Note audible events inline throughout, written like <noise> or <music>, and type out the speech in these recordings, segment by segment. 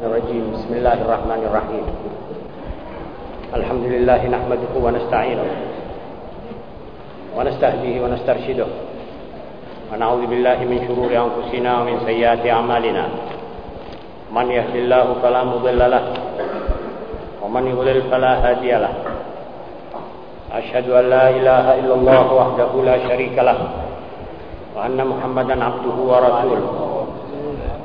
الرجيم. بسم الله الرحمن الرحيم. الحمد لله نحمده ونستعينه ونستهديه ونسترشده. ونعوذ بالله من شرور أنفسنا ومن سيئات أعمالنا. من يهد الله فلا مضل له ومن يضلل فلا هادي له. أشهد أن لا إله إلا الله وحده لا شريك له وأن محمدا عبده ورسوله.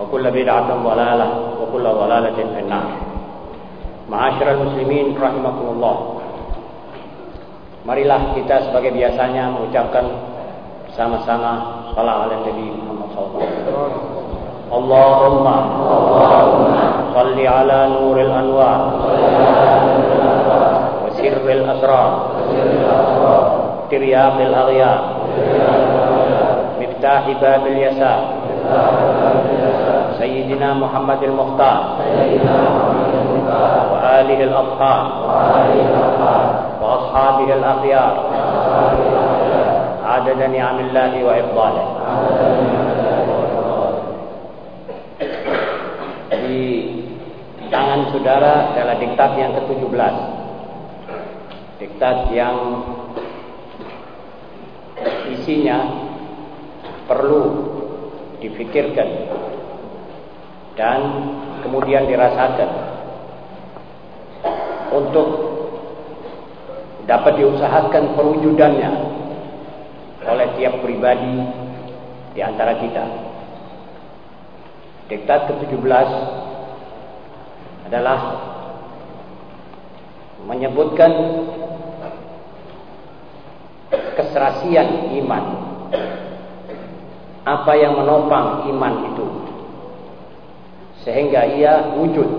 وكل بدعة ضلالة وكل ضلالة في النار معاشر المسlimin rahimakumullah Marilah kita sebagai biasanya mengucapkan bersama-sama salam ala Nabi Muhammad SAW Allahumma salli ala nuril anwar wa sirril asrar tiryaqil aghyar مفتاح باب اليسار سيدنا محمد المختار وآله الأطهار وأصحابه الأخيار عدد نعم الله وإفضاله di tangan saudara adalah diktat yang ke-17 diktat yang isinya perlu difikirkan dan kemudian dirasakan untuk dapat diusahakan perwujudannya oleh tiap pribadi di antara kita. Diktat ke-17 adalah menyebutkan keserasian iman apa yang menopang iman itu. Sehingga ia wujud.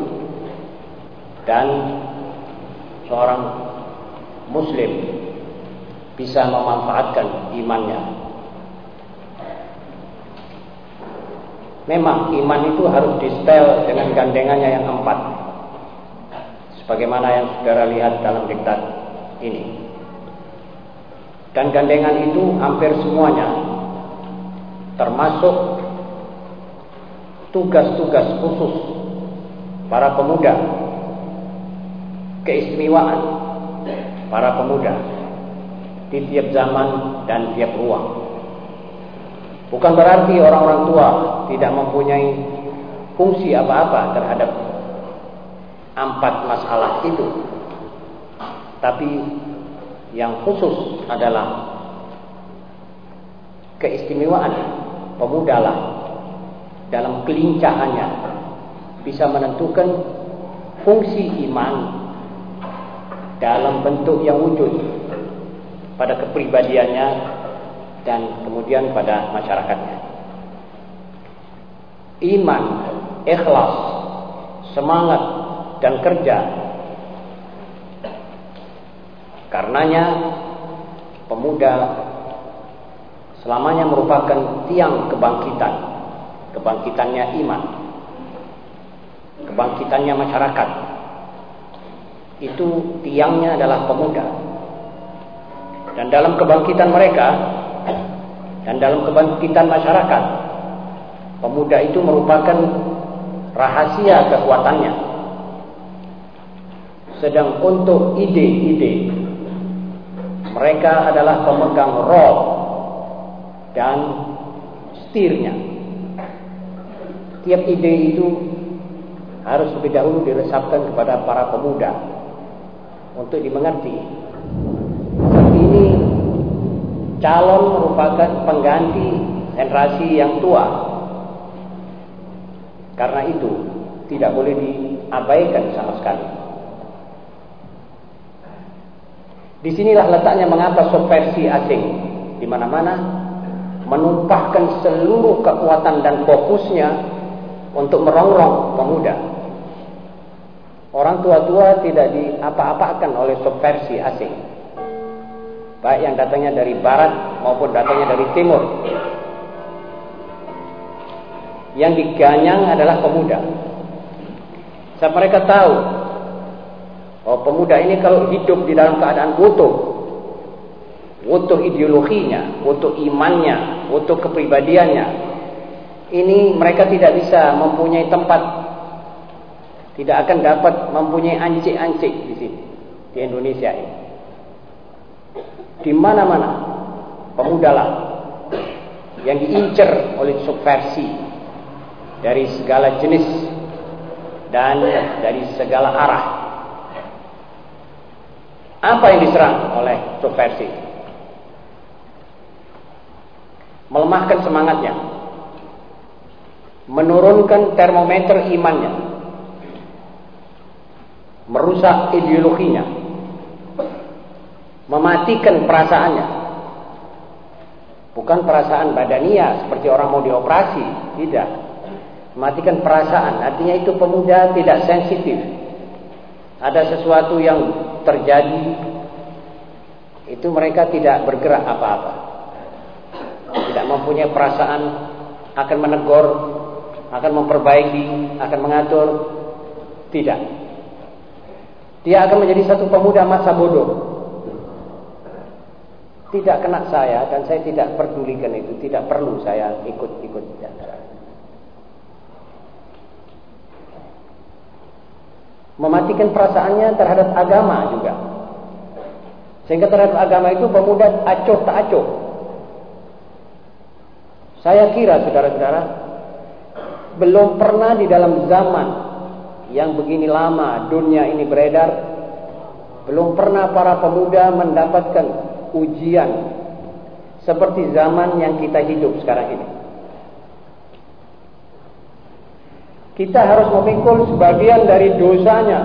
Dan seorang muslim bisa memanfaatkan imannya. Memang iman itu harus dispel dengan gandengannya yang empat sebagaimana yang saudara lihat dalam diktat ini. Dan gandengan itu hampir semuanya termasuk tugas-tugas khusus para pemuda, keistimewaan para pemuda di tiap zaman dan tiap ruang. Bukan berarti orang-orang tua tidak mempunyai fungsi apa-apa terhadap empat masalah itu. Tapi yang khusus adalah keistimewaan pemuda lah dalam kelincahannya bisa menentukan fungsi iman dalam bentuk yang wujud pada kepribadiannya dan kemudian pada masyarakatnya. Iman, ikhlas, semangat dan kerja. Karenanya pemuda selamanya merupakan tiang kebangkitan. Kebangkitannya iman. Kebangkitannya masyarakat. Itu tiangnya adalah pemuda. Dan dalam kebangkitan mereka dan dalam kebangkitan masyarakat pemuda itu merupakan rahasia kekuatannya. Sedang untuk ide-ide mereka adalah pemegang roh dan setirnya. Tiap ide itu harus lebih dahulu diresapkan kepada para pemuda untuk dimengerti. Ini calon merupakan pengganti generasi yang tua. Karena itu tidak boleh diabaikan sama sekali. Di sinilah letaknya mengapa subversi asing di mana-mana menumpahkan seluruh kekuatan dan fokusnya untuk merongrong pemuda. Orang tua-tua tidak diapa-apakan oleh subversi asing. Baik yang datangnya dari barat maupun datangnya dari timur. Yang diganyang adalah pemuda. Saat mereka tahu bahwa pemuda ini kalau hidup di dalam keadaan utuh, utuh ideologinya, utuh imannya, utuh kepribadiannya, ini mereka tidak bisa mempunyai tempat, tidak akan dapat mempunyai ancik-ancik di sini, di Indonesia ini. Di mana-mana pemuda lah yang diincar oleh subversi dari segala jenis dan dari segala arah. Apa yang diserang oleh subversi? Melemahkan semangatnya. Menurunkan termometer imannya. Merusak ideologinya. Mematikan perasaannya. Bukan perasaan badania seperti orang mau dioperasi, tidak Matikan perasaan, artinya itu pemuda tidak sensitif. Ada sesuatu yang terjadi, itu mereka tidak bergerak apa-apa. Tidak mempunyai perasaan, akan menegur, akan memperbaiki, akan mengatur. Tidak. Dia akan menjadi satu pemuda masa bodoh. Tidak kena saya dan saya tidak pedulikan itu, tidak perlu saya ikut-ikut. mematikan perasaannya terhadap agama juga. Sehingga terhadap agama itu pemuda acuh tak acuh. Saya kira saudara-saudara, belum pernah di dalam zaman yang begini lama dunia ini beredar, belum pernah para pemuda mendapatkan ujian seperti zaman yang kita hidup sekarang ini. Kita harus memikul sebagian dari dosanya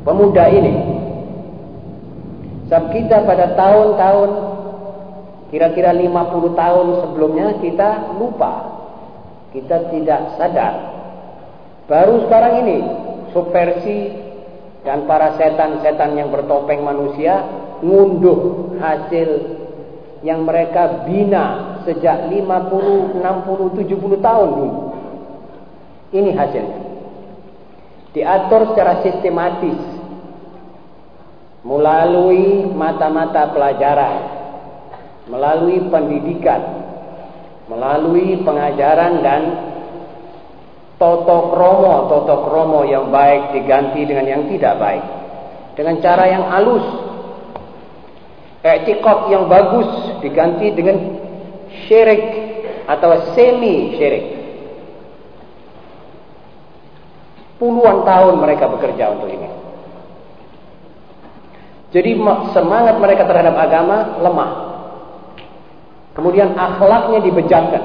pemuda ini. Sebab kita pada tahun-tahun kira-kira 50 tahun sebelumnya kita lupa. Kita tidak sadar. Baru sekarang ini subversi dan para setan-setan yang bertopeng manusia ngunduh hasil yang mereka bina sejak 50, 60, 70 tahun dulu. Ini hasilnya. Diatur secara sistematis melalui mata-mata pelajaran, melalui pendidikan, melalui pengajaran dan toto kromo, toto kromo yang baik diganti dengan yang tidak baik. Dengan cara yang halus. Etikot yang bagus diganti dengan syirik atau semi syirik. Puluhan tahun mereka bekerja untuk ini. Jadi semangat mereka terhadap agama lemah. Kemudian akhlaknya dibejatkan.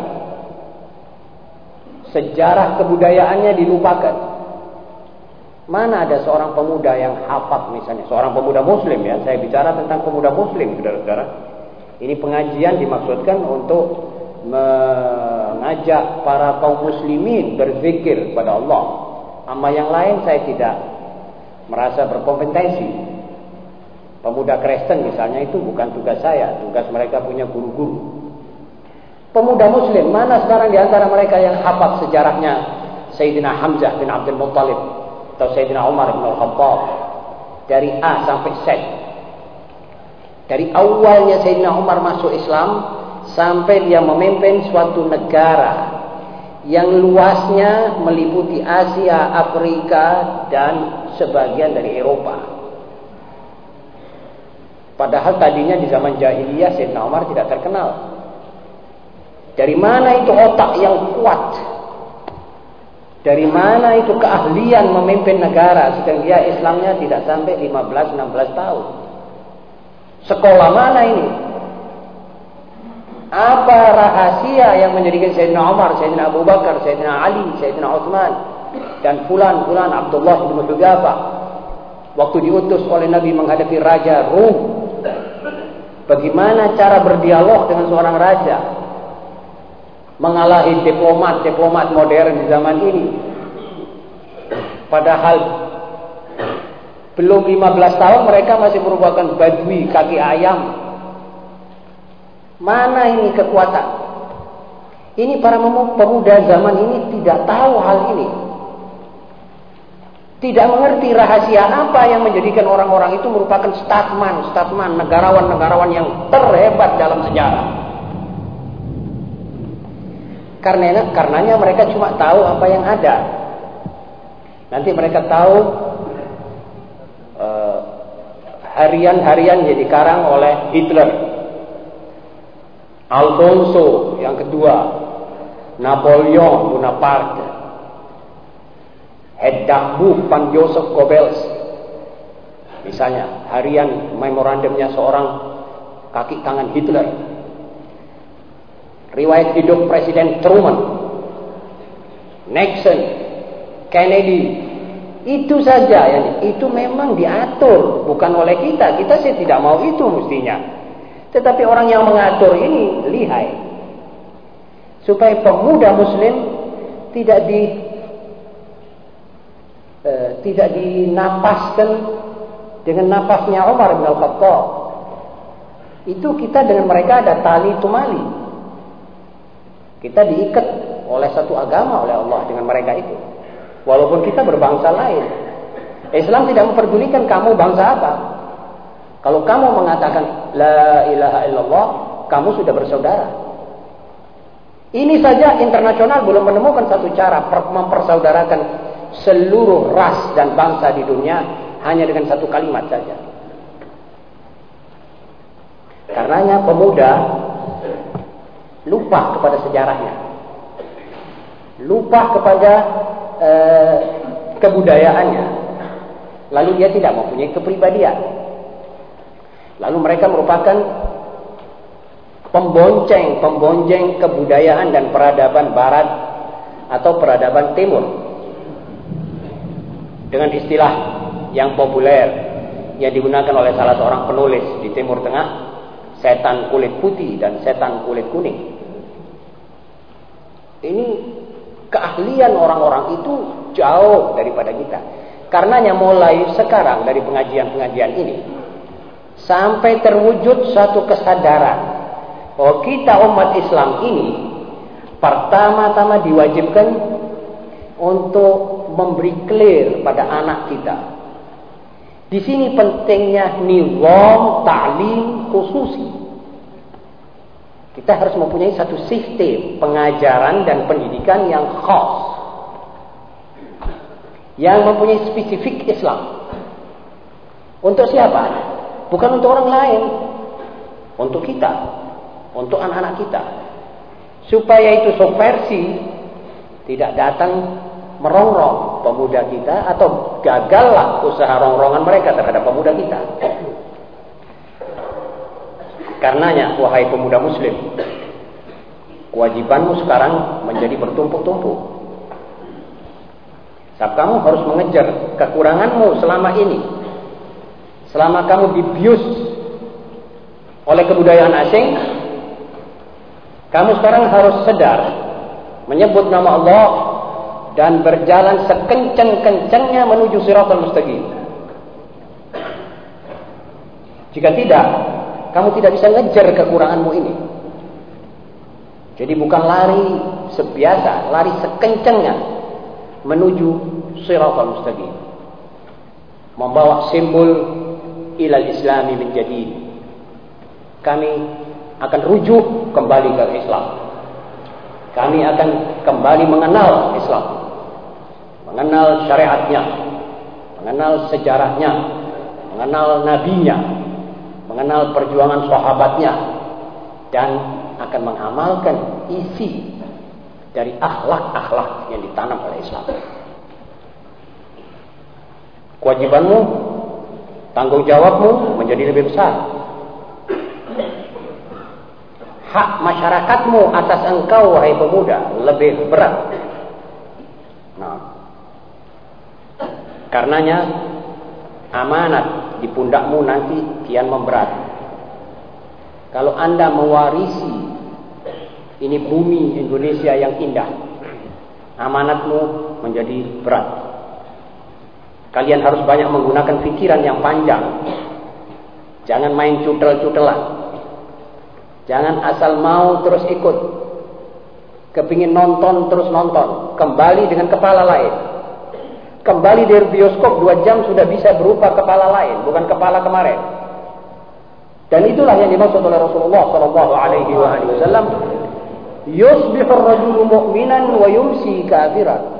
Sejarah kebudayaannya dilupakan. Mana ada seorang pemuda yang hafal misalnya, seorang pemuda muslim ya, saya bicara tentang pemuda muslim, saudara-saudara. Ini pengajian dimaksudkan untuk mengajak para kaum muslimin berzikir kepada Allah Amal yang lain saya tidak merasa berkompetensi. Pemuda Kristen misalnya itu bukan tugas saya, tugas mereka punya guru-guru. Pemuda Muslim mana sekarang di antara mereka yang hafal sejarahnya Sayyidina Hamzah bin Abdul Muttalib atau Sayyidina Umar bin Al-Khattab dari A sampai Z. Dari awalnya Sayyidina Umar masuk Islam sampai dia memimpin suatu negara yang luasnya meliputi Asia, Afrika, dan sebagian dari Eropa. Padahal tadinya di zaman jahiliyah Sayyidina Umar tidak terkenal. Dari mana itu otak yang kuat? Dari mana itu keahlian memimpin negara sedang dia Islamnya tidak sampai 15-16 tahun? Sekolah mana ini? Apa rahasia yang menjadikan Sayyidina Umar, Sayyidina Abu Bakar, Sayyidina Ali, Sayyidina Uthman dan fulan-fulan Abdullah bin Hudzafah waktu diutus oleh Nabi menghadapi raja Rum. Bagaimana cara berdialog dengan seorang raja? Mengalahi diplomat-diplomat modern di zaman ini. Padahal belum 15 tahun mereka masih merupakan badui kaki ayam. Mana ini kekuatan? Ini para pemuda zaman ini tidak tahu hal ini. Tidak mengerti rahasia apa yang menjadikan orang-orang itu merupakan statman, statman, negarawan-negarawan yang terhebat dalam sejarah. Karena karenanya mereka cuma tahu apa yang ada. Nanti mereka tahu uh, harian-harian yang dikarang oleh Hitler, Alfonso yang kedua, Napoleon Bonaparte, Heddakbuch van Joseph Goebbels. Misalnya, harian memorandumnya seorang kaki tangan Hitler. Riwayat hidup Presiden Truman, Nixon, Kennedy. Itu saja, ya. itu memang diatur, bukan oleh kita. Kita sih tidak mau itu mestinya. Tetapi orang yang mengatur ini lihai. Supaya pemuda muslim tidak di e, tidak dinapaskan dengan napasnya Umar bin Al-Khattab. Itu kita dengan mereka ada tali tumali. Kita diikat oleh satu agama oleh Allah dengan mereka itu. Walaupun kita berbangsa lain. Islam tidak memperdulikan kamu bangsa apa. Kalau kamu mengatakan la ilaha illallah, kamu sudah bersaudara. Ini saja internasional belum menemukan satu cara mempersaudarakan seluruh ras dan bangsa di dunia hanya dengan satu kalimat saja. Karenanya pemuda lupa kepada sejarahnya. Lupa kepada eh, kebudayaannya. Lalu dia tidak mempunyai kepribadian. Lalu mereka merupakan pembonceng-pembonceng kebudayaan dan peradaban barat atau peradaban timur dengan istilah yang populer yang digunakan oleh salah seorang penulis di Timur Tengah, setan kulit putih dan setan kulit kuning. Ini keahlian orang-orang itu jauh daripada kita. Karenanya mulai sekarang dari pengajian-pengajian ini sampai terwujud satu kesadaran bahwa kita umat Islam ini pertama-tama diwajibkan untuk memberi clear pada anak kita. Di sini pentingnya nizam ta'lim khususi. Kita harus mempunyai satu sistem pengajaran dan pendidikan yang khas. Yang mempunyai spesifik Islam. Untuk siapa? Bukan untuk orang lain. Untuk kita. Untuk anak-anak kita. Supaya itu subversi tidak datang merongrong pemuda kita atau gagallah usaha rongrongan mereka terhadap pemuda kita. Karenanya, wahai pemuda muslim, kewajibanmu sekarang menjadi bertumpuk-tumpuk. Sebab kamu harus mengejar kekuranganmu selama ini. Selama kamu dibius oleh kebudayaan asing, kamu sekarang harus sedar menyebut nama Allah dan berjalan sekencang-kencangnya menuju siratal mustaqim. Jika tidak, kamu tidak bisa ngejar kekuranganmu ini. Jadi bukan lari sebiasa, lari sekencangnya menuju siratal mustaqim. Membawa simbol ilal islami menjadi kami akan rujuk kembali ke Islam. Kami akan kembali mengenal Islam mengenal syariatnya, mengenal sejarahnya, mengenal nabinya, mengenal perjuangan sahabatnya, dan akan mengamalkan isi dari akhlak-akhlak yang ditanam oleh Islam. Kewajibanmu, tanggung jawabmu menjadi lebih besar. Hak masyarakatmu atas engkau, wahai pemuda, lebih berat. Nah, Karenanya amanat di pundakmu nanti kian memberat. Kalau Anda mewarisi Ini bumi Indonesia yang indah. Amanatmu menjadi berat. Kalian harus banyak menggunakan pikiran yang panjang. Jangan main cutel-cutelan. Jangan asal mau terus ikut. Kepingin nonton terus nonton. Kembali dengan kepala lain. Kembali dari bioskop dua jam sudah bisa berupa kepala lain. Bukan kepala kemarin. Dan itulah yang dimaksud oleh Rasulullah Sallallahu Alaihi Wasallam Yusbihu rajulu mu'minan wa yumsi kafiran.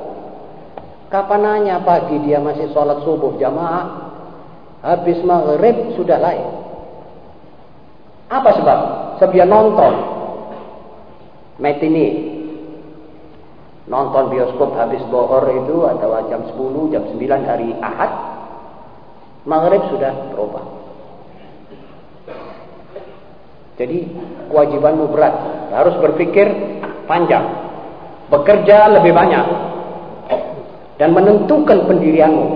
Kapananya pagi dia masih sholat subuh jamaah, habis maghrib sudah lain. Apa sebab? Sebab dia nonton matinee. Nonton bioskop habis bohor itu atau jam 10, jam 9 hari Ahad. Maghrib sudah berubah. Jadi kewajibanmu berat. Harus berpikir panjang. Bekerja lebih banyak. Dan menentukan pendirianmu.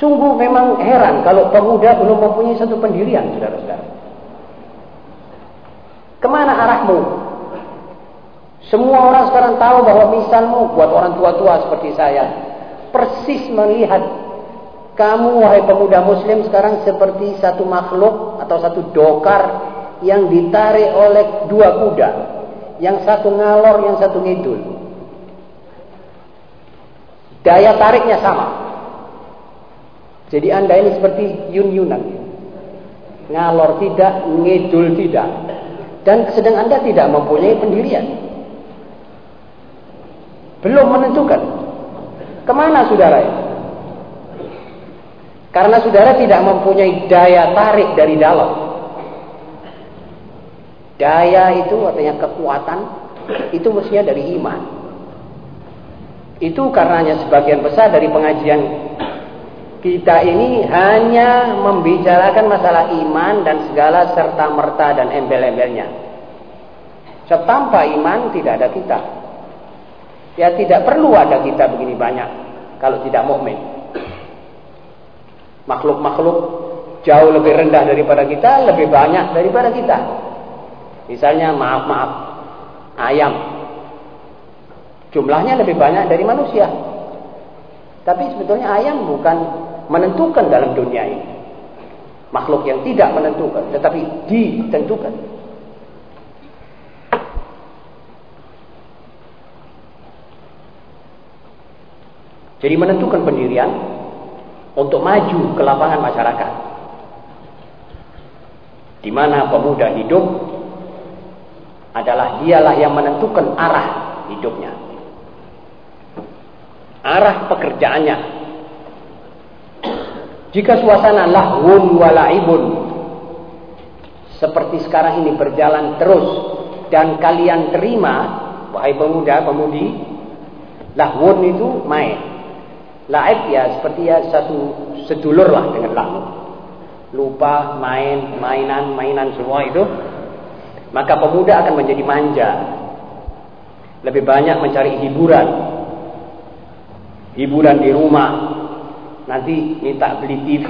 Sungguh memang heran kalau pemuda belum mempunyai satu pendirian, saudara-saudara. Ke mana arahmu? Semua orang sekarang tahu bahwa misalmu buat orang tua-tua seperti saya. Persis melihat kamu wahai pemuda muslim sekarang seperti satu makhluk atau satu dokar yang ditarik oleh dua kuda. Yang satu ngalor, yang satu ngidul. Daya tariknya sama. Jadi anda ini seperti yun-yunan. Ngalor tidak, ngidul tidak. Dan sedang anda tidak mempunyai pendirian. Belum menentukan. Ke mana saudara ini? Karena saudara tidak mempunyai daya tarik dari dalam. Daya itu artinya kekuatan, itu mestinya dari iman. Itu karenanya sebagian besar dari pengajian kita ini hanya membicarakan masalah iman dan segala serta merta dan embel-embelnya. Tanpa iman tidak ada kita. Ya tidak perlu ada kita begini banyak kalau tidak mukmin makhluk-makhluk jauh lebih rendah daripada kita, lebih banyak daripada kita. Misalnya maaf-maaf, ayam. Jumlahnya lebih banyak dari manusia. Tapi sebetulnya ayam bukan menentukan dalam dunia ini. Makhluk yang tidak menentukan, tetapi ditentukan. Jadi menentukan pendirian untuk maju ke lapangan masyarakat. Di mana pemuda hidup adalah dialah yang menentukan arah hidupnya. Arah pekerjaannya. Jika suasana lahun walaibun seperti sekarang ini berjalan terus dan kalian terima wahai pemuda pemudi lahun itu main Laib ya seperti ya satu sedulur lah dengan lahu. Lupa, main, mainan, mainan semua itu. Maka pemuda akan menjadi manja. Lebih banyak mencari hiburan. Hiburan di rumah. Nanti minta beli TV,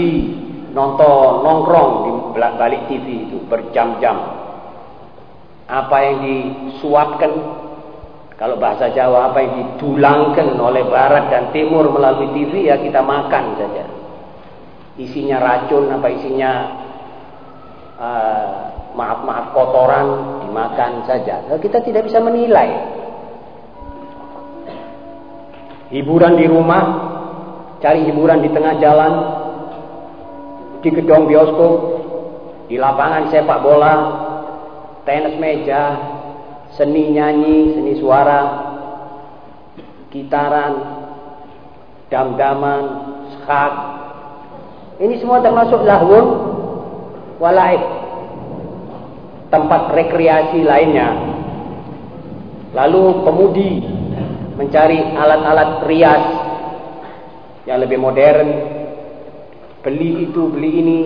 nonton, nongkrong di balik TV itu berjam-jam. Apa yang disuapkan kalau bahasa Jawa apa yang didulangkan oleh barat dan timur melalui TV ya kita makan saja. Isinya racun apa isinya uh, maaf-maaf kotoran dimakan saja. Nah, kita tidak bisa menilai. Hiburan di rumah, cari hiburan di tengah jalan, di gedung bioskop, di lapangan sepak bola, tenis meja, seni nyanyi, seni suara, gitaran, dam-daman, skak. Ini semua termasuk lahun walaib. Tempat rekreasi lainnya. Lalu pemudi mencari alat-alat rias yang lebih modern. Beli itu, beli ini.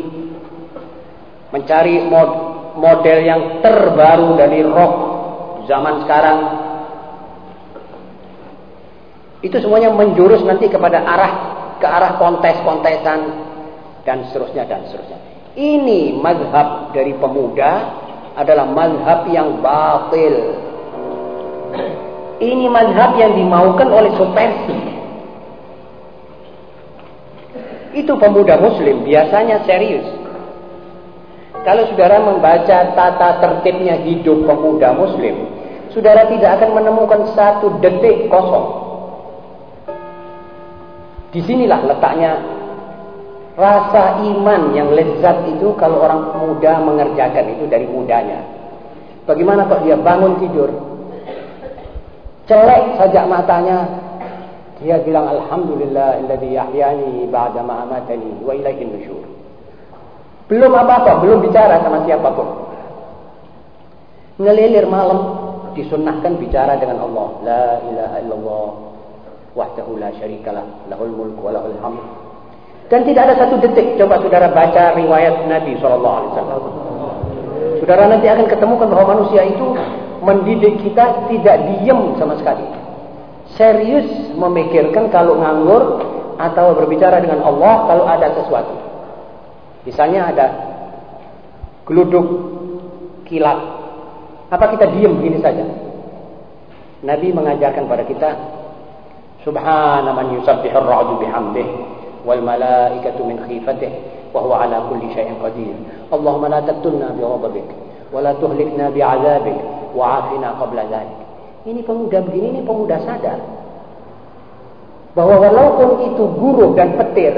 Mencari mod model yang terbaru dari rock zaman sekarang itu semuanya menjurus nanti kepada arah ke arah kontes-kontesan dan seterusnya dan seterusnya. Ini mazhab dari pemuda adalah mazhab yang batil. Ini mazhab yang dimaukan oleh Supersi. Itu pemuda muslim biasanya serius. Kalau saudara membaca tata tertibnya hidup pemuda muslim, saudara tidak akan menemukan satu detik kosong. Di sinilah letaknya rasa iman yang lezat itu kalau orang muda mengerjakan itu dari mudanya. Bagaimana kok dia bangun tidur, celek saja matanya, dia bilang Alhamdulillah alladhi yahyani ba'da ma amatani wa ilaihin nusyur. Belum apa-apa, belum bicara sama siapa pun. Ngelilir malam disunnahkan bicara dengan Allah. La ilaha illallah wahdahu la syarikalah lahul mulku wa lahul hamd. Dan tidak ada satu detik coba saudara baca riwayat Nabi wasallam. Saudara nanti akan ketemukan bahwa manusia itu mendidik kita tidak diam sama sekali. Serius memikirkan kalau nganggur atau berbicara dengan Allah kalau ada sesuatu. Misalnya ada geluduk kilat. Apa kita diam begini saja? Nabi mengajarkan pada kita Subhana man yusabbihu ar-ra'du bihamdih wal malaikatu min khifatihi wa huwa ala kulli syai'in qadir. Allahumma la taqtulna bi ghadabik wa la tuhlikna bi 'adzabik wa 'afina qabla dhalik. Ini pemuda begini ini pemuda sadar bahwa walaupun itu guru dan petir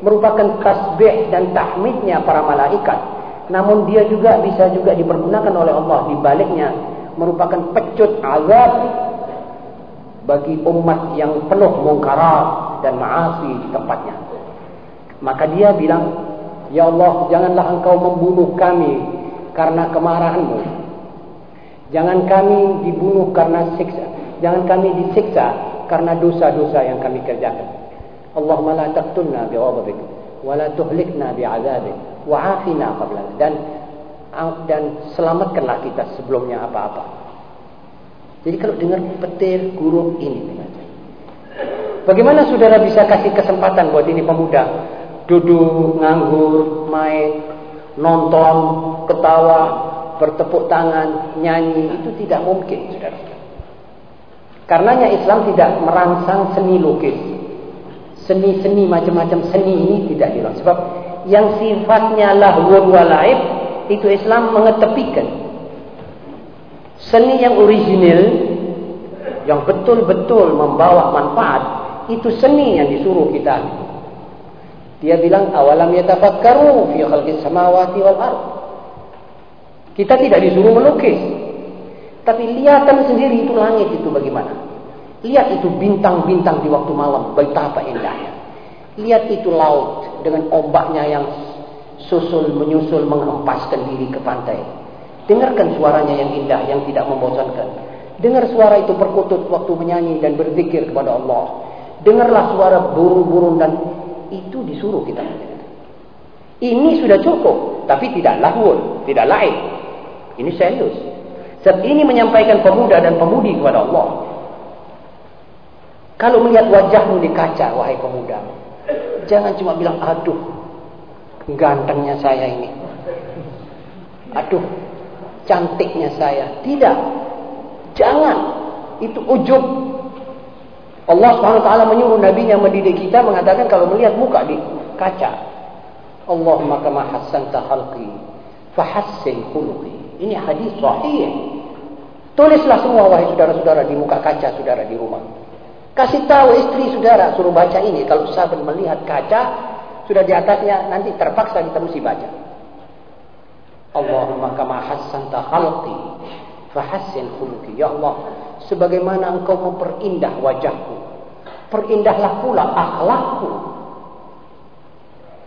merupakan tasbih dan tahmidnya para malaikat namun dia juga bisa juga dipergunakan oleh Allah. Di baliknya merupakan pecut azab bagi umat yang penuh mungkarat dan maasi di tempatnya. Maka dia bilang ya Allah janganlah engkau membunuh kami karena kemarahanmu. Jangan kami dibunuh karena siksa. Jangan kami disiksa karena dosa-dosa yang kami kerjakan. Allahumma la taqtulna bighadabik wa la tuhlikna bi'adzabik wa 'afina qabla. Dan dan selamatkanlah kita sebelumnya apa-apa. Jadi kalau dengar petir guru ini Bagaimana saudara bisa kasih kesempatan buat ini pemuda? Duduk, nganggur, main, nonton, ketawa, bertepuk tangan, nyanyi. Itu tidak mungkin, saudara. Karenanya Islam tidak merangsang seni lukis seni-seni macam-macam seni ini tidak dilarang. Sebab yang sifatnya lahwun walaib itu Islam mengetepikan. Seni yang original yang betul-betul membawa manfaat itu seni yang disuruh kita. Dia bilang awalam yatafakkaru fi khalqis samawati wal ard. Kita tidak disuruh melukis. Tapi lihatan sendiri itu langit itu bagaimana? Lihat itu bintang-bintang di waktu malam, betapa indahnya. Lihat itu laut dengan ombaknya yang susul menyusul menghempaskan diri ke pantai. Dengarkan suaranya yang indah yang tidak membosankan. Dengar suara itu perkutut waktu menyanyi dan berzikir kepada Allah. Dengarlah suara burung-burung dan itu disuruh kita mendengar. Ini sudah cukup, tapi tidak lahul, tidak lain. Ini serius. Sebab ini menyampaikan pemuda dan pemudi kepada Allah. Kalau melihat wajahmu di kaca, wahai pemuda, jangan cuma bilang, aduh, gantengnya saya ini. Aduh, cantiknya saya. Tidak. Jangan. Itu ujub. Allah SWT menyuruh Nabi yang mendidik kita mengatakan kalau melihat muka di kaca. Allahumma kama hassanta khalqi fahassin khuluqi. Ini hadis sahih. Tulislah semua wahai saudara-saudara di muka kaca saudara di rumah. Kasih tahu istri saudara, suruh baca ini. Kalau sahabat melihat kaca, sudah di atasnya, nanti terpaksa kita mesti baca. Allahumma kama hassanta khalqi, fahassin khuluki. Ya Allah, sebagaimana engkau memperindah wajahku, perindahlah pula akhlakku.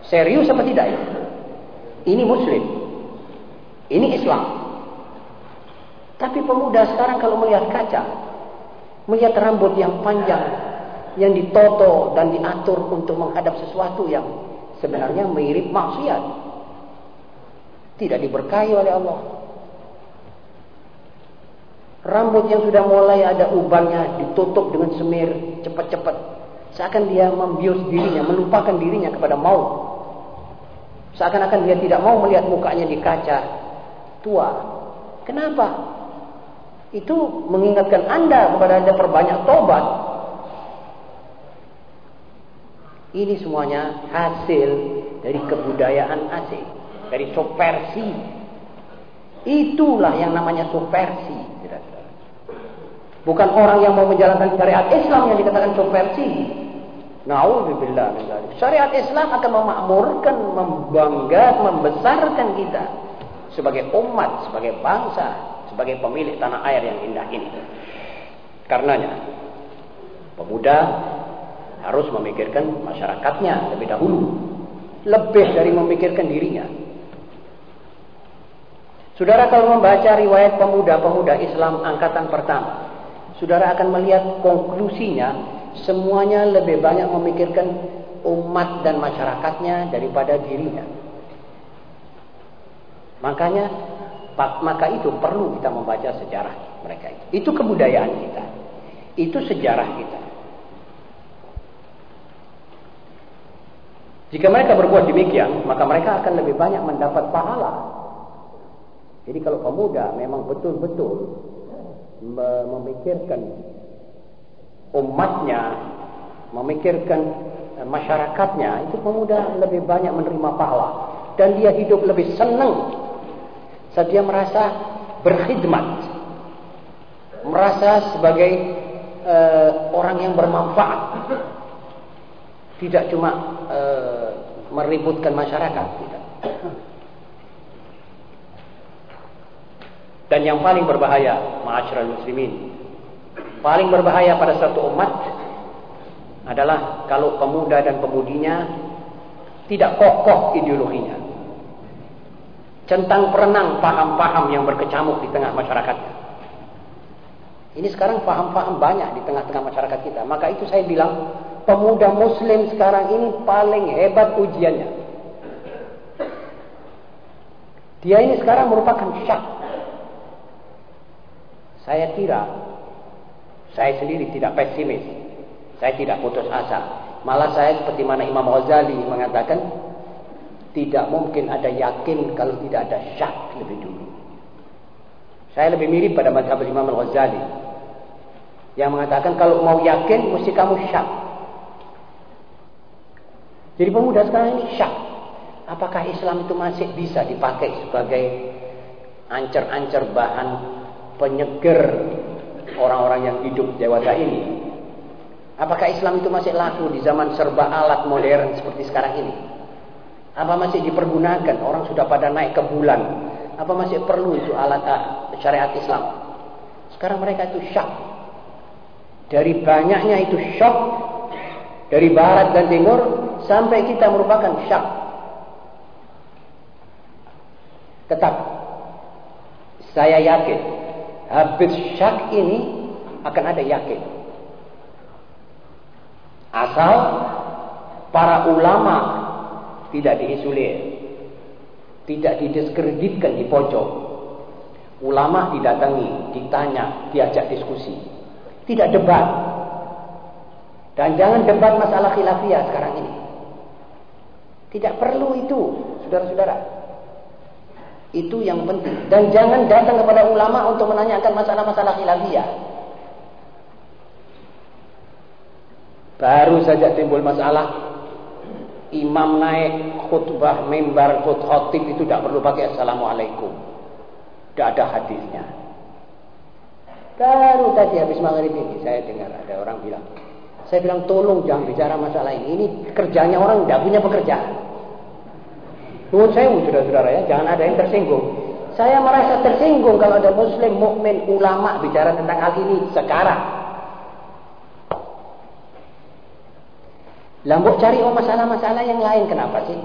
Serius apa tidak ya? Ini muslim. Ini Islam. Tapi pemuda sekarang kalau melihat kaca, Melihat rambut yang panjang, yang ditoto dan diatur untuk menghadap sesuatu yang sebenarnya mirip maksiat. Tidak diberkahi oleh Allah. Rambut yang sudah mulai ada ubannya ditutup dengan semir cepat-cepat. Seakan dia membius dirinya, melupakan dirinya kepada maut. Seakan-akan dia tidak mau melihat mukanya di kaca tua. Kenapa? Itu mengingatkan Anda kepada Anda perbanyak tobat. Ini semuanya hasil dari kebudayaan asing, dari subversi. Itulah yang namanya subversi. Bukan orang yang mau menjalankan syariat Islam yang dikatakan subversi. Nauzubillah Syariat Islam akan memakmurkan, membanggakan, membesarkan kita sebagai umat, sebagai bangsa, sebagai pemilik tanah air yang indah ini. Karenanya, pemuda harus memikirkan masyarakatnya lebih dahulu, lebih dari memikirkan dirinya. Saudara kalau membaca riwayat pemuda-pemuda Islam angkatan pertama, saudara akan melihat konklusinya semuanya lebih banyak memikirkan umat dan masyarakatnya daripada dirinya. Makanya maka itu perlu kita membaca sejarah mereka itu. Itu kebudayaan kita. Itu sejarah kita. Jika mereka berbuat demikian, maka mereka akan lebih banyak mendapat pahala. Jadi kalau pemuda memang betul-betul memikirkan umatnya, memikirkan eh, masyarakatnya, itu pemuda lebih banyak menerima pahala dan dia hidup lebih senang saat dia merasa berkhidmat, merasa sebagai uh, orang yang bermanfaat, tidak cuma uh, meributkan masyarakat, tidak. Dan yang paling berbahaya, ma'asyiral muslimin, paling berbahaya pada satu umat adalah kalau pemuda dan pemudinya tidak kokoh ideologinya. Centang perenang paham-paham yang berkecamuk di tengah masyarakat. Ini sekarang paham-paham banyak di tengah-tengah masyarakat kita. Maka itu saya bilang, pemuda muslim sekarang ini paling hebat ujiannya. Dia ini sekarang merupakan syak saya kira saya sendiri tidak pesimis. Saya tidak putus asa. Malah saya seperti mana Imam Ghazali mengatakan tidak mungkin ada yakin kalau tidak ada syak lebih dulu. Saya lebih mirip pada mazhab Imam Ghazali yang mengatakan kalau mau yakin mesti kamu syak. Jadi pemuda sekarang ini syak. Apakah Islam itu masih bisa dipakai sebagai ancer-ancer bahan penyeger orang-orang yang hidup dewasa ini. Apakah Islam itu masih laku di zaman serba alat modern seperti sekarang ini? Apa masih dipergunakan? Orang sudah pada naik ke bulan. Apa masih perlu itu alat uh, syariat Islam? Sekarang mereka itu shock. Dari banyaknya itu shock. Dari barat dan timur sampai kita merupakan shock. Tetap saya yakin habis syak ini akan ada yakin. Asal para ulama tidak diisulir, tidak didiskreditkan di pojok. Ulama didatangi, ditanya, diajak diskusi. Tidak debat. Dan jangan debat masalah khilafiyah sekarang ini. Tidak perlu itu, saudara-saudara. Itu yang penting. Dan jangan datang kepada ulama untuk menanyakan masalah-masalah khilafiyah. Baru saja timbul masalah. Imam naik khutbah mimbar khutbah itu tidak perlu pakai assalamualaikum. Tidak ada hadisnya. Baru tadi habis maghrib ini saya dengar ada orang bilang, saya bilang tolong jangan bicara masalah ini. Ini kerjanya orang tidak punya pekerjaan. Nuhun saya saudara-saudara ya, jangan ada yang tersinggung. Saya merasa tersinggung kalau ada muslim, mukmin, ulama bicara tentang hal ini sekarang. Lambuk cari oh masalah-masalah yang lain kenapa sih?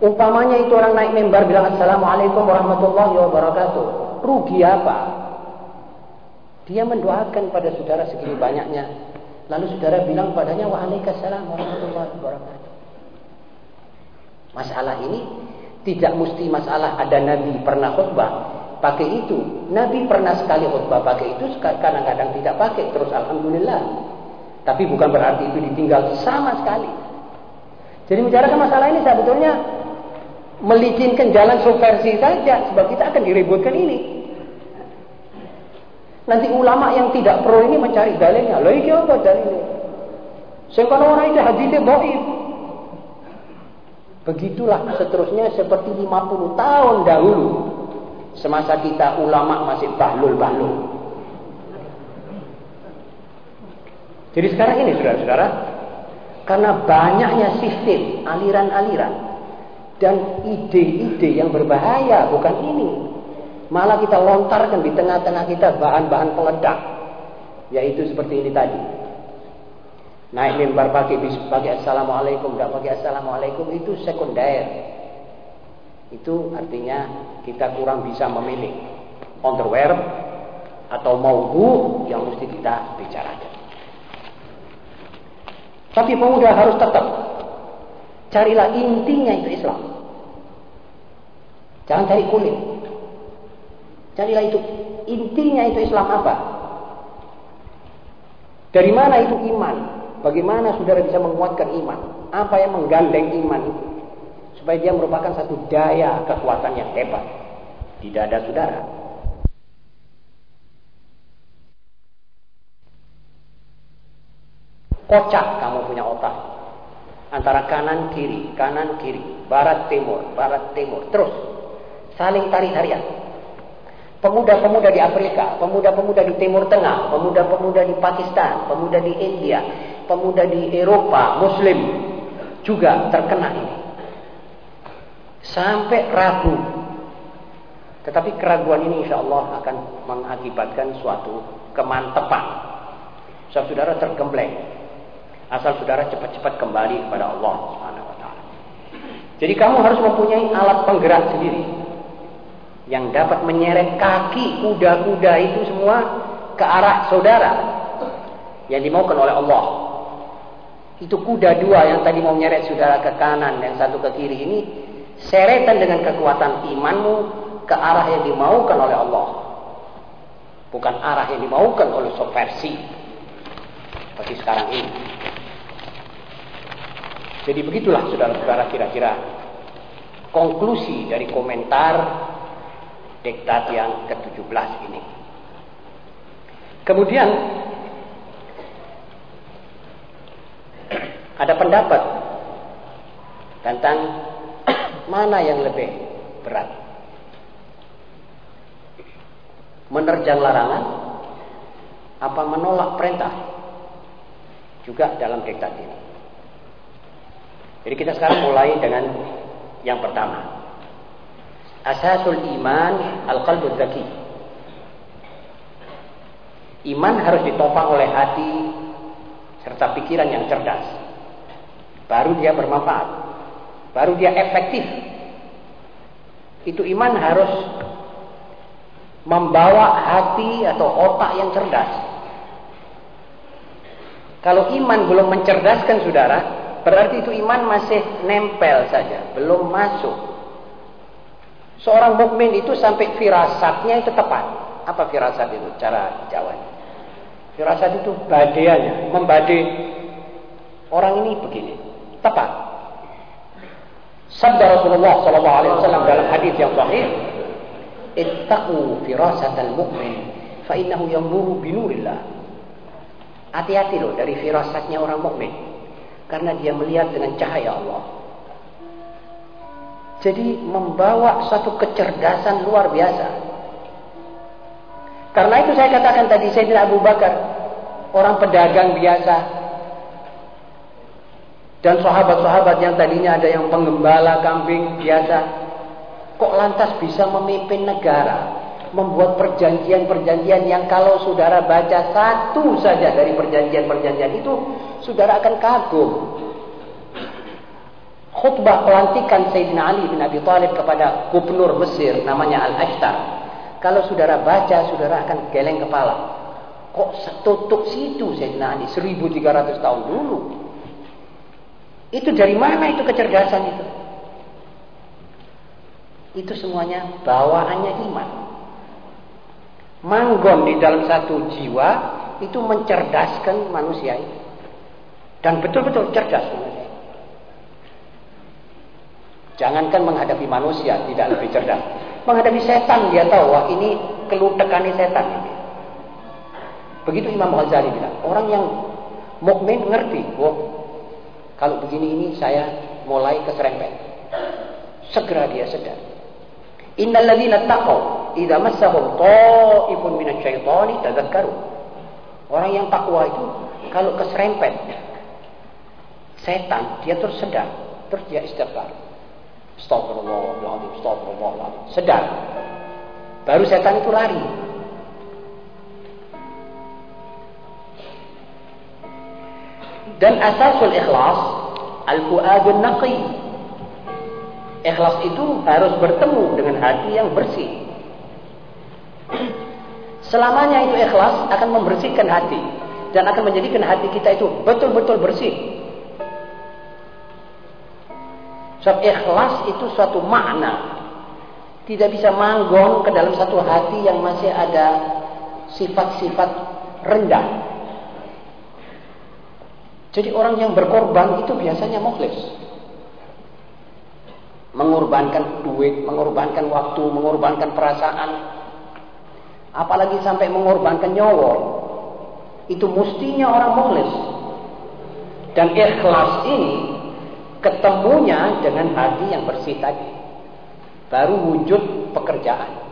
Umpamanya itu orang naik mimbar bilang Assalamualaikum warahmatullahi wabarakatuh. Rugi apa? Dia mendoakan pada saudara segini banyaknya. Lalu saudara bilang padanya Waalaikumsalam warahmatullahi wabarakatuh. Masalah ini tidak mesti masalah ada Nabi pernah khutbah pakai itu. Nabi pernah sekali khutbah pakai itu, kadang-kadang tidak pakai. Terus Alhamdulillah. Tapi bukan berarti itu ditinggal sama sekali. Jadi membicarakan masalah ini sebetulnya melicinkan jalan subversi saja. Sebab kita akan diributkan ini. Nanti ulama yang tidak pro ini mencari dalilnya. Lah iki apa dalilnya? Sing kono ora itu hadisnya dhaif. Begitulah seterusnya seperti 50 tahun dahulu. Semasa kita ulama masih bahlul-bahlul. Jadi sekarang ini saudara-saudara, karena banyaknya sistem, aliran-aliran, dan ide-ide yang berbahaya, bukan ini. Malah kita lontarkan di tengah-tengah kita bahan-bahan peledak. Yaitu seperti ini tadi. Naik mimbar pakai pakai assalamualaikum, tidak pakai assalamualaikum itu sekunder. Itu artinya kita kurang bisa memilih underwear atau maudu yang mesti kita bicarakan. Tapi pemuda harus tetap carilah intinya itu Islam. Jangan cari kulit. Carilah itu intinya itu Islam apa? Dari mana itu iman? Bagaimana saudara bisa menguatkan iman? Apa yang menggandeng iman itu? Supaya dia merupakan satu daya kekuatan yang hebat di dada saudara. Kocak kamu punya otak. Antara kanan kiri, kanan kiri, barat timur, barat timur. Terus saling tarik-tarian pemuda-pemuda di Afrika, pemuda-pemuda di Timur Tengah, pemuda-pemuda di Pakistan, pemuda di India, pemuda di Eropa, Muslim juga terkena ini. Sampai ragu. Tetapi keraguan ini insya Allah akan mengakibatkan suatu kemantepan. Saudara tergembleng. Asal saudara cepat-cepat kembali kepada Allah Subhanahu wa. Jadi kamu harus mempunyai alat penggerak sendiri yang dapat menyeret kaki kuda-kuda itu semua ke arah saudara yang dimaukan oleh Allah. Itu kuda dua yang tadi mau menyeret saudara ke kanan dan satu ke kiri ini seretan dengan kekuatan imanmu ke arah yang dimaukan oleh Allah. Bukan arah yang dimaukan oleh subversi. Seperti sekarang ini. Jadi begitulah saudara-saudara kira-kira konklusi dari komentar diktat yang ke-17 ini. Kemudian ada pendapat tentang mana yang lebih berat. Menerjang larangan apa menolak perintah juga dalam diktat ini. Jadi kita sekarang mulai dengan yang pertama asasul iman al-qalbu zaki. Iman harus ditopang oleh hati serta pikiran yang cerdas. Baru dia bermanfaat. Baru dia efektif. Itu iman harus membawa hati atau otak yang cerdas. Kalau iman belum mencerdaskan saudara, berarti itu iman masih nempel saja, belum masuk Seorang mukmin itu sampai firasatnya itu tepat. Apa firasat itu? Cara Jawa. Firasat itu badainya, membadai orang ini begini. Tepat. Sabda Rasulullah wasallam dalam hadis yang sahih, "Ittaqu firasatal mu'min fa innahu yanzuru bi nurillah." Hati-hati loh dari firasatnya orang mukmin. Karena dia melihat dengan cahaya Allah. Jadi membawa satu kecerdasan luar biasa. Karena itu saya katakan tadi Sayyidina Abu Bakar orang pedagang biasa dan sahabat-sahabat yang tadinya ada yang penggembala kambing biasa kok lantas bisa memimpin negara membuat perjanjian-perjanjian yang kalau saudara baca satu saja dari perjanjian-perjanjian itu saudara akan kagum khutbah pelantikan Sayyidina Ali bin Abi Thalib kepada gubernur Mesir namanya Al-Ashtar. Kalau saudara baca, saudara akan geleng kepala. Kok setutup situ Sayyidina Ali 1300 tahun dulu? Itu dari mana itu kecerdasan itu? Itu semuanya bawaannya iman. Manggon di dalam satu jiwa itu mencerdaskan manusia itu. Dan betul-betul cerdas manusia. Jangankan menghadapi manusia tidak lebih cerdas. Menghadapi setan dia tahu wah ini kelutekan setan ini. Begitu Imam Ghazali bilang, orang yang mukmin ngerti, oh, kalau begini ini saya mulai keserempet. Segera dia sedar. Innal ladzina taqaw idza massahum ta'ifun minasyaitani tadzakkaru. Orang yang takwa itu kalau keserempet setan, dia terus sedar, terus dia istighfar. Astagfirullahaladzim, astagfirullahaladzim. Sedar. Baru setan itu lari. Dan asasul ikhlas al-fuadun naqi. Ikhlas itu harus bertemu dengan hati yang bersih. <clears throat> Selamanya itu ikhlas akan membersihkan hati dan akan menjadikan hati kita itu betul-betul bersih. Sebab ikhlas itu suatu makna. Tidak bisa manggon ke dalam satu hati yang masih ada sifat-sifat rendah. Jadi orang yang berkorban itu biasanya mukhlis. Mengorbankan duit, mengorbankan waktu, mengorbankan perasaan. Apalagi sampai mengorbankan nyawa. Itu mestinya orang mukhlis. Dan ikhlas ini ketemunya dengan hati yang bersih tadi. Baru wujud pekerjaan.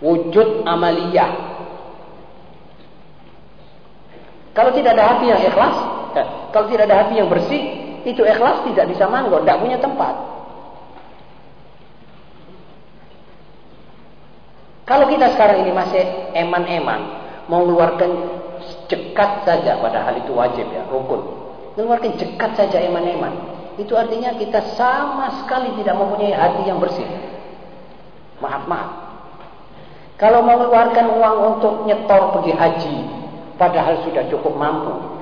Wujud amaliyah kalau tidak ada hati yang ikhlas, eh, kalau tidak ada hati yang bersih, itu ikhlas tidak bisa manggon, tidak punya tempat. Kalau kita sekarang ini masih eman-eman, mau mengeluarkan jekat saja, padahal itu wajib ya, rukun. Mengeluarkan jekat saja eman-eman. Itu artinya kita sama sekali tidak mempunyai hati yang bersih. Maaf, maaf. Kalau mau mengeluarkan uang untuk nyetor pergi haji, Padahal sudah cukup mampu.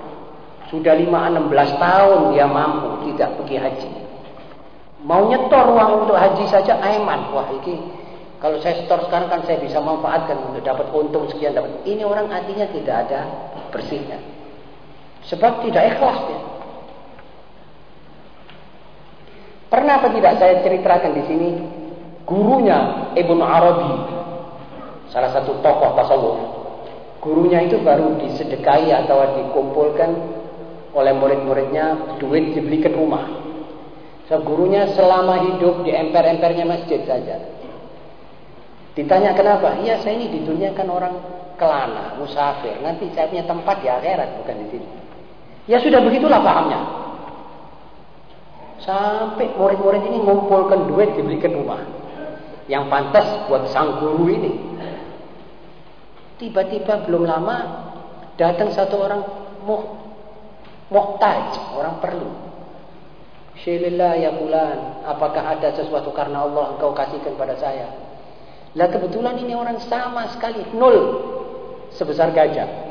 Sudah 5-16 tahun dia mampu tidak pergi haji. Mau nyetor uang untuk haji saja aiman. Wah ini kalau saya setor sekarang kan saya bisa manfaatkan untuk dapat untung sekian dapat. Ini orang artinya tidak ada bersihnya. Sebab tidak ikhlas dia. Pernah apa tidak saya ceritakan di sini gurunya Ibnu Arabi salah satu tokoh tasawuf gurunya itu baru disedekahi atau dikumpulkan oleh murid-muridnya duit dibelikan rumah. So, gurunya selama hidup di emper-empernya masjid saja. Ditanya kenapa? Iya saya ini di kan orang kelana, musafir. Nanti saya punya tempat di akhirat bukan di sini. Ya sudah begitulah pahamnya. Sampai murid-murid ini ngumpulkan duit dibelikan rumah. Yang pantas buat sang guru ini. Tiba-tiba belum lama datang satu orang muh, muhtaj, orang perlu. Syilillah ya bulan, apakah ada sesuatu karena Allah engkau kasihkan pada saya? Lah kebetulan ini orang sama sekali nol sebesar gajah.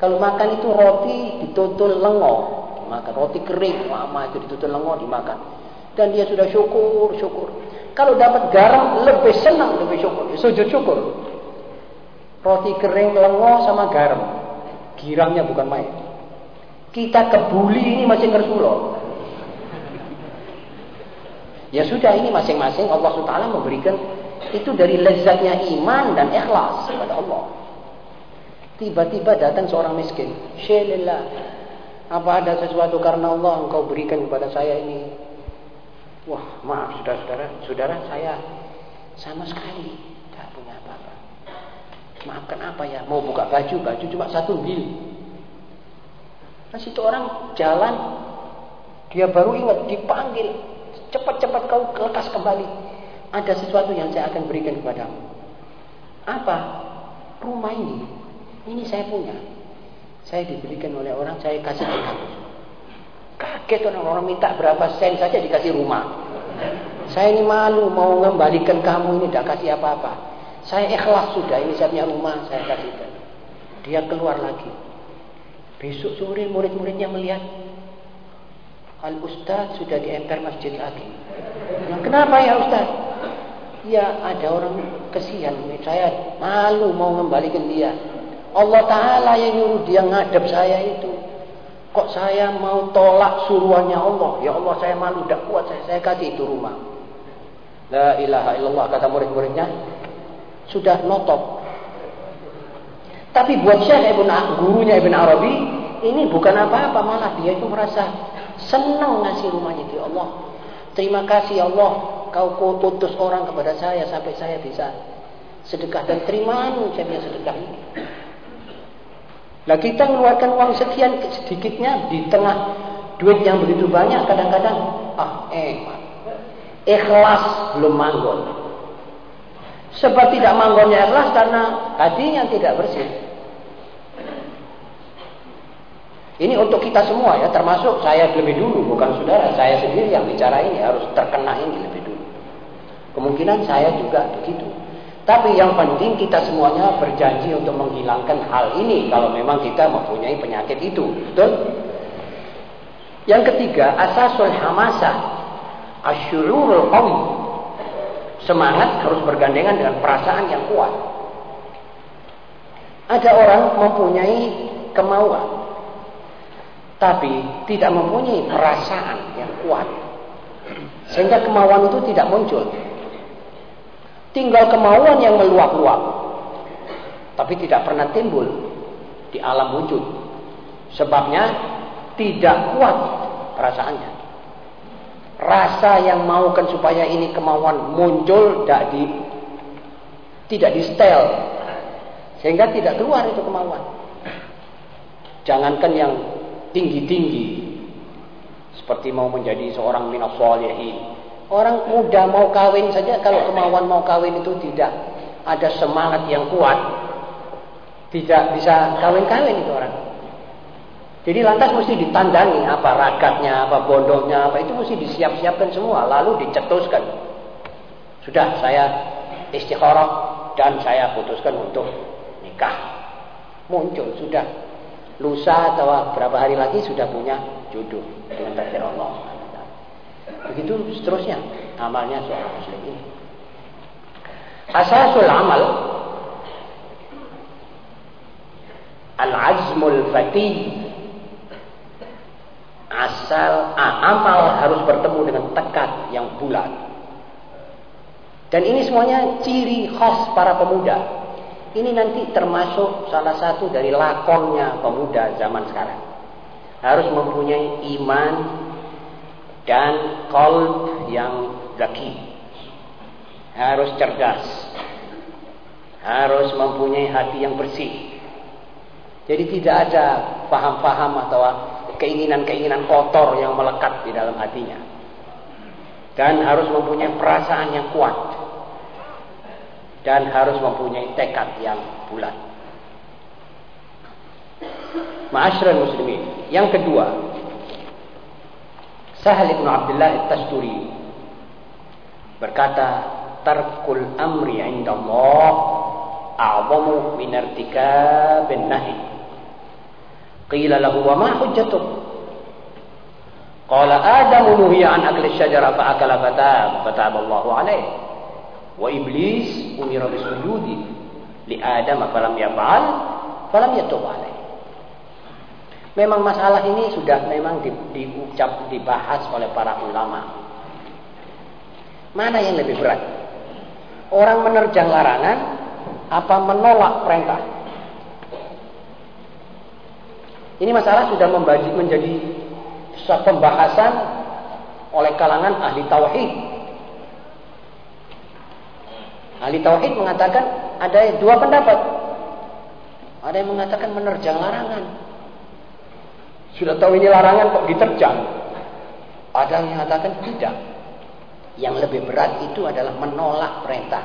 Kalau makan itu roti ditutul lengo, makan roti kering, mama itu ditutul lengo dimakan. Dan dia sudah syukur, syukur. Kalau dapat garam lebih senang, lebih syukur, sujud syukur. Roti kering lengo sama garam. Girangnya bukan main. Kita kebuli ini masih ngersulo. Ya sudah ini masing-masing Allah SWT memberikan itu dari lezatnya iman dan ikhlas kepada Allah. Tiba-tiba datang seorang miskin. Syelillah. Apa ada sesuatu karena Allah engkau berikan kepada saya ini? Wah, maaf saudara-saudara, saudara saya sama sekali Maafkan apa ya? Mau buka baju, baju cuma satu bil. Nah situ orang jalan, dia baru ingat dipanggil, cepat-cepat kau lekas kembali. Ada sesuatu yang saya akan berikan kepadamu. Apa? Rumah ini, ini saya punya. Saya diberikan oleh orang, saya kasih ke kamu. Kaget orang-orang minta berapa sen saja dikasih rumah. Saya ini malu mau mengembalikan kamu ini tidak kasih apa-apa. Saya ikhlas sudah, ini saya punya rumah, saya kasihkan. Dia keluar lagi. Besok sore murid-muridnya melihat Al Ustaz sudah di emper masjid lagi. Kenapa ya Ustaz? Ya ada orang kesian. Saya malu mau mengembalikan dia. Allah Ta'ala yang nyuruh dia ngadep saya itu. Kok saya mau tolak suruhannya Allah? Ya Allah saya malu, tidak kuat saya. Saya kasih itu rumah. La ilaha illallah kata murid-muridnya sudah notop. Tapi buat Syekh Ibn gurunya Ibn Arabi, ini bukan apa-apa malah dia itu merasa senang ngasih rumahnya di Allah. Terima kasih Allah, kau putus orang kepada saya sampai saya bisa sedekah dan terima saya sedekah ini. Lah kita mengeluarkan uang sekian sedikitnya di tengah duit yang begitu banyak kadang-kadang ah eh ikhlas belum manggon. Sebab tidak manggonnya ikhlas karena hatinya tidak bersih. Ini untuk kita semua ya, termasuk saya lebih dulu, bukan saudara. Saya sendiri yang bicara ini harus terkena ini lebih. Kemungkinan saya juga begitu. Tapi yang penting kita semuanya berjanji untuk menghilangkan hal ini kalau memang kita mempunyai penyakit itu. Betul? Yang ketiga, asasul hamasah, asyurul qawi. Semangat harus bergandengan dengan perasaan yang kuat. Ada orang mempunyai kemauan, tapi tidak mempunyai perasaan yang kuat. Sehingga kemauan itu tidak muncul. Tinggal kemauan yang meluap-luap. Tapi tidak pernah timbul di alam wujud. Sebabnya tidak kuat perasaannya. Rasa yang maukan supaya ini kemauan muncul tidak di tidak di setel sehingga tidak keluar itu kemauan. Jangankan yang tinggi-tinggi seperti mau menjadi seorang minas solihin. Orang muda mau kawin saja kalau kemauan mau kawin itu tidak ada semangat yang kuat, tidak bisa kawin-kawin itu orang. Jadi lantas mesti ditandangi apa rakatnya, apa bondongnya, apa itu mesti disiap-siapkan semua, lalu dicetuskan. Sudah saya istikharah dan saya putuskan untuk nikah. Muncul sudah lusa atau berapa hari lagi sudah punya jodoh dengan takdir Allah. Begitu seterusnya amalnya seorang muslim ini. Asasul amal al-azmul fatih asal amal harus bertemu dengan tekad yang bulat. Dan ini semuanya ciri khas para pemuda. Ini nanti termasuk salah satu dari lakonnya pemuda zaman sekarang. Harus mempunyai iman dan kolb yang zaki. Harus cerdas. Harus mempunyai hati yang bersih. Jadi tidak ada paham-paham atau keinginan-keinginan kotor yang melekat di dalam hatinya. Dan harus mempunyai perasaan yang kuat dan harus mempunyai tekad yang bulat. Ma'asyiral muslimin. Yang kedua, Sahal bin Abdullah At-Tasturi berkata, "Tarkul amri 'inda Allah a'zamu min irtikabin nahi." Qila lahu, "Wa ma hujjatuk?" Qala Adam nuhiya an akli syajara fa akala fatab, fatab Allahu alaihi. Wa iblis umira bisujudi li Adam falam yaf'al falam yatub alaih. Memang masalah ini sudah memang di, diucap dibahas oleh para ulama. Mana yang lebih berat? Orang menerjang larangan apa menolak perintah? Ini masalah sudah membagi menjadi pembahasan oleh kalangan ahli tauhid Ahli tauhid mengatakan ada dua pendapat. Ada yang mengatakan menerjang larangan. Sudah tahu ini larangan kok diterjang. Ada yang mengatakan tidak. Yang lebih berat itu adalah menolak perintah.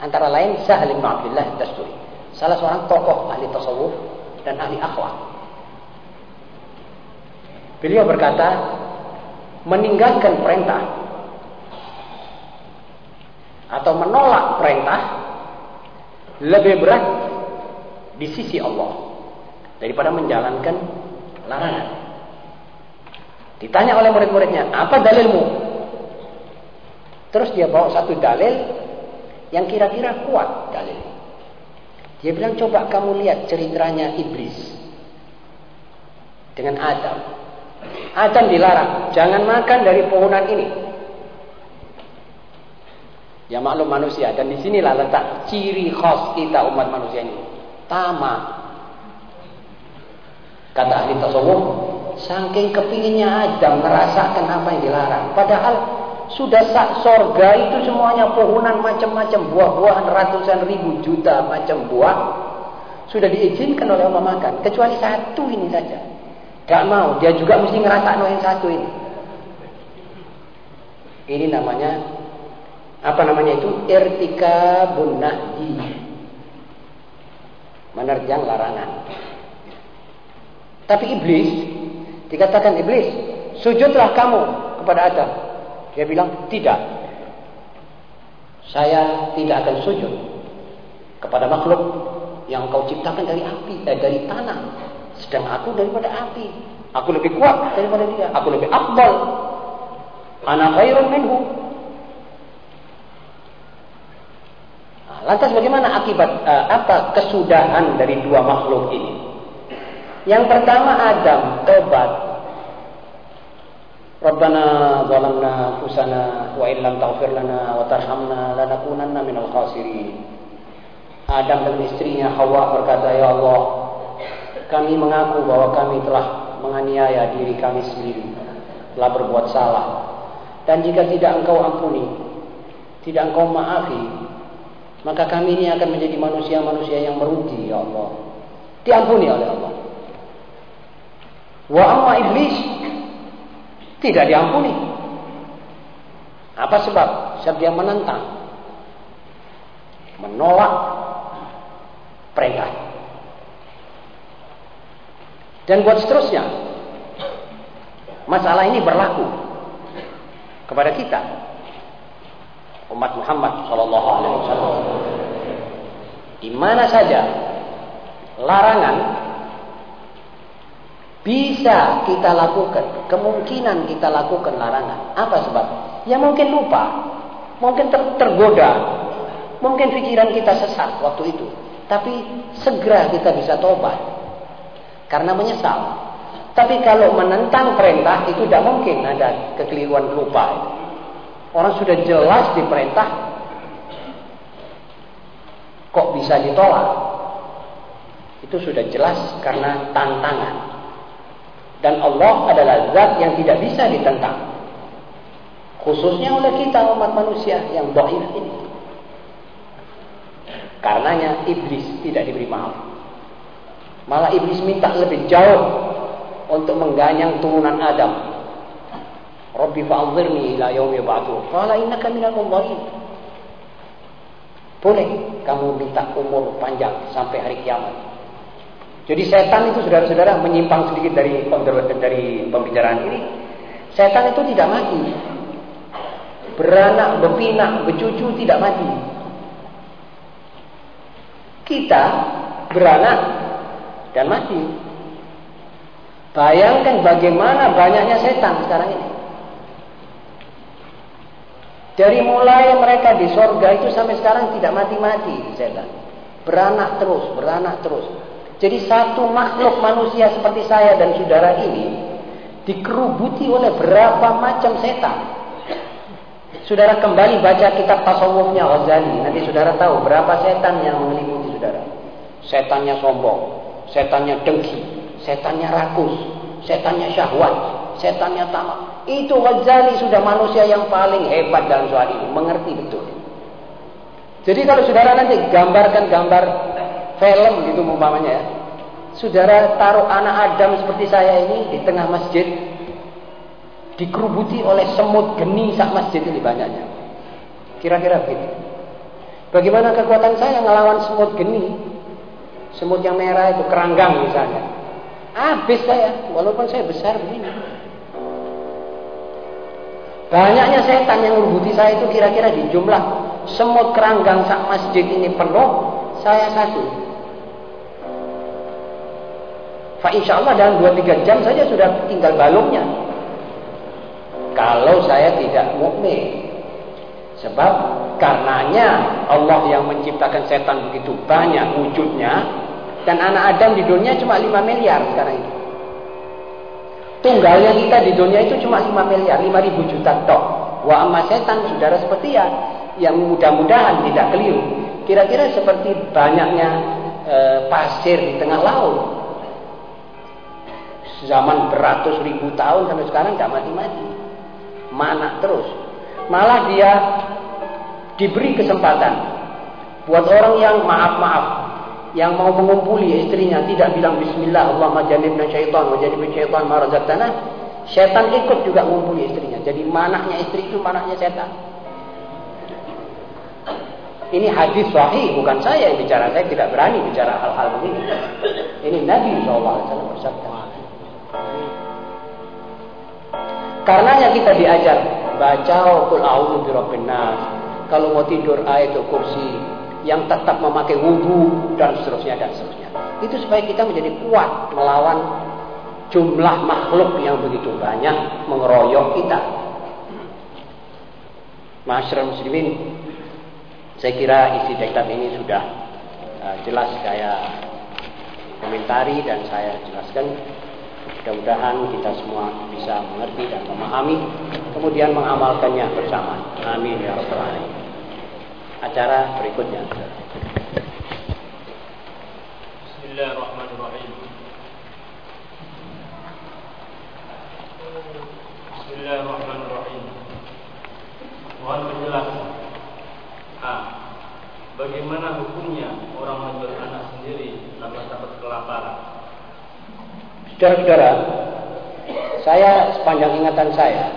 Antara lain Sahal bin Abdullah Dasturi. Salah seorang tokoh ahli tasawuf dan ahli akhlak. Beliau berkata, meninggalkan perintah atau menolak perintah lebih berat di sisi Allah daripada menjalankan larangan. Ditanya oleh murid-muridnya, apa dalilmu? Terus dia bawa satu dalil yang kira-kira kuat dalil. Dia bilang, coba kamu lihat ceritanya iblis dengan Adam. Adam dilarang, jangan makan dari pohonan ini. Ya maklum manusia dan di sinilah letak ciri khas kita umat manusia ini. Tamak. Kata ahli tasawuf, saking kepinginnya Adam merasakan apa yang dilarang. Padahal sudah sak sorga itu semuanya pohonan macam-macam buah-buahan ratusan ribu juta macam buah sudah diizinkan oleh Allah makan. Kecuali satu ini saja. Gak mau dia juga mesti ngerasa yang satu ini. Ini namanya apa namanya itu? Irtika bunahji menerjang larangan tapi iblis dikatakan iblis sujudlah kamu kepada Adam dia bilang, tidak. Saya tidak akan sujud kepada makhluk yang kau ciptakan dari api, eh, dari tanah. Sedang aku daripada api. Aku lebih kuat daripada dia. Aku lebih akbal. Anak khairun minhu. Nah, lantas bagaimana akibat uh, apa kesudahan dari dua makhluk ini? Yang pertama Adam tobat. Rabbana zalamna fusana wa illam taghfir lana wa tarhamna lanakunanna minal khasirin. Adam dan istrinya Hawa berkata, "Ya Allah, kami mengaku bahwa kami telah menganiaya diri kami sendiri, telah berbuat salah. Dan jika tidak Engkau ampuni, tidak Engkau maafi, maka kami ini akan menjadi manusia-manusia yang merugi, ya Allah. Diampuni oleh Allah." Wa amma iblis tidak diampuni. Apa sebab? Sebab dia menentang. Menolak perintah. Dan buat seterusnya. Masalah ini berlaku kepada kita. Umat Muhammad Sallallahu Alaihi Wasallam. Di mana saja larangan bisa kita lakukan, kemungkinan kita lakukan larangan. Apa sebab? Ya mungkin lupa, mungkin ter tergoda, mungkin pikiran kita sesat waktu itu. Tapi segera kita bisa tobat karena menyesal. Tapi kalau menentang perintah itu tidak mungkin ada kekeliruan lupa. Orang sudah jelas diperintah, kok bisa ditolak? Itu sudah jelas karena tantangan. Dan Allah adalah zat yang tidak bisa ditentang. Khususnya oleh kita umat manusia yang doif ini. Karenanya iblis tidak diberi maaf. Malah iblis minta lebih jauh untuk mengganyang turunan Adam. Rabbi fa'anzirni ila yaumi ba'du. Qala innaka minal munzirin. Boleh kamu minta umur panjang sampai hari kiamat. Jadi setan itu saudara-saudara menyimpang sedikit dari dari pembicaraan ini. Setan itu tidak mati. Beranak, bepinak, bercucu tidak mati. Kita beranak dan mati. Bayangkan bagaimana banyaknya setan sekarang ini. Dari mulai mereka di sorga itu sampai sekarang tidak mati-mati setan. Beranak terus, beranak terus. Jadi satu makhluk manusia seperti saya dan saudara ini dikerubuti oleh berapa macam setan. Saudara kembali baca kitab tasawufnya Ghazali, nanti saudara tahu berapa setan yang mengeliputi saudara. Setannya sombong, setannya dengki, setannya rakus, setannya syahwat, setannya tamak. Itu Ghazali sudah manusia yang paling hebat dalam soal ini, mengerti betul. Jadi kalau saudara nanti gambarkan gambar film gitu umpamanya ya. Saudara taruh anak Adam seperti saya ini di tengah masjid dikerubuti oleh semut geni sak masjid ini banyaknya. Kira-kira begitu. Bagaimana kekuatan saya ngelawan semut geni? Semut yang merah itu keranggang misalnya. Habis saya, walaupun saya besar begini. Banyaknya setan yang merubuti saya itu kira-kira di jumlah semut keranggang sak masjid ini penuh, saya satu. Fa insya Allah dalam 2-3 jam saja sudah tinggal balungnya. Kalau saya tidak mukmin. Sebab karenanya Allah yang menciptakan setan begitu banyak wujudnya dan anak Adam di dunia cuma 5 miliar sekarang ini. Tunggalnya kita di dunia itu cuma 5 miliar, 5 ribu juta tok. Wa amma setan saudara seperti ya yang mudah-mudahan tidak keliru. Kira-kira seperti banyaknya e, pasir di tengah laut. Zaman beratus ribu tahun sampai sekarang tidak mati-mati. Mana terus. Malah dia diberi kesempatan buat orang yang maaf-maaf yang mau mengumpuli istrinya tidak bilang bismillah Allahumma jannibna syaitan wa syaitan ma razaqtana Setan ikut juga mengumpuli istrinya. Jadi manahnya istri itu manahnya setan. Ini hadis sahih, bukan saya yang bicara. Saya tidak berani bicara hal-hal begini. Ini Nabi SAW bersabda. Karenanya kita diajar baca kul a'udzu birabbin nas. Kalau mau tidur ayat kursi yang tetap memakai wudhu dan seterusnya dan seterusnya. Itu supaya kita menjadi kuat melawan jumlah makhluk yang begitu banyak mengeroyok kita. Masyarakat muslimin, saya kira isi diktat ini sudah uh, jelas saya komentari dan saya jelaskan. Mudah-mudahan kita semua bisa mengerti dan memahami, kemudian mengamalkannya bersama. Amin ya rabbal alamin. Acara berikutnya. Bismillahirrahmanirrahim. Bismillahirrahmanirrahim. Mohon penjelasan. A. Bagaimana hukumnya orang menjual anak sendiri tanpa dapat kelaparan? Saudara-saudara, saya sepanjang ingatan saya,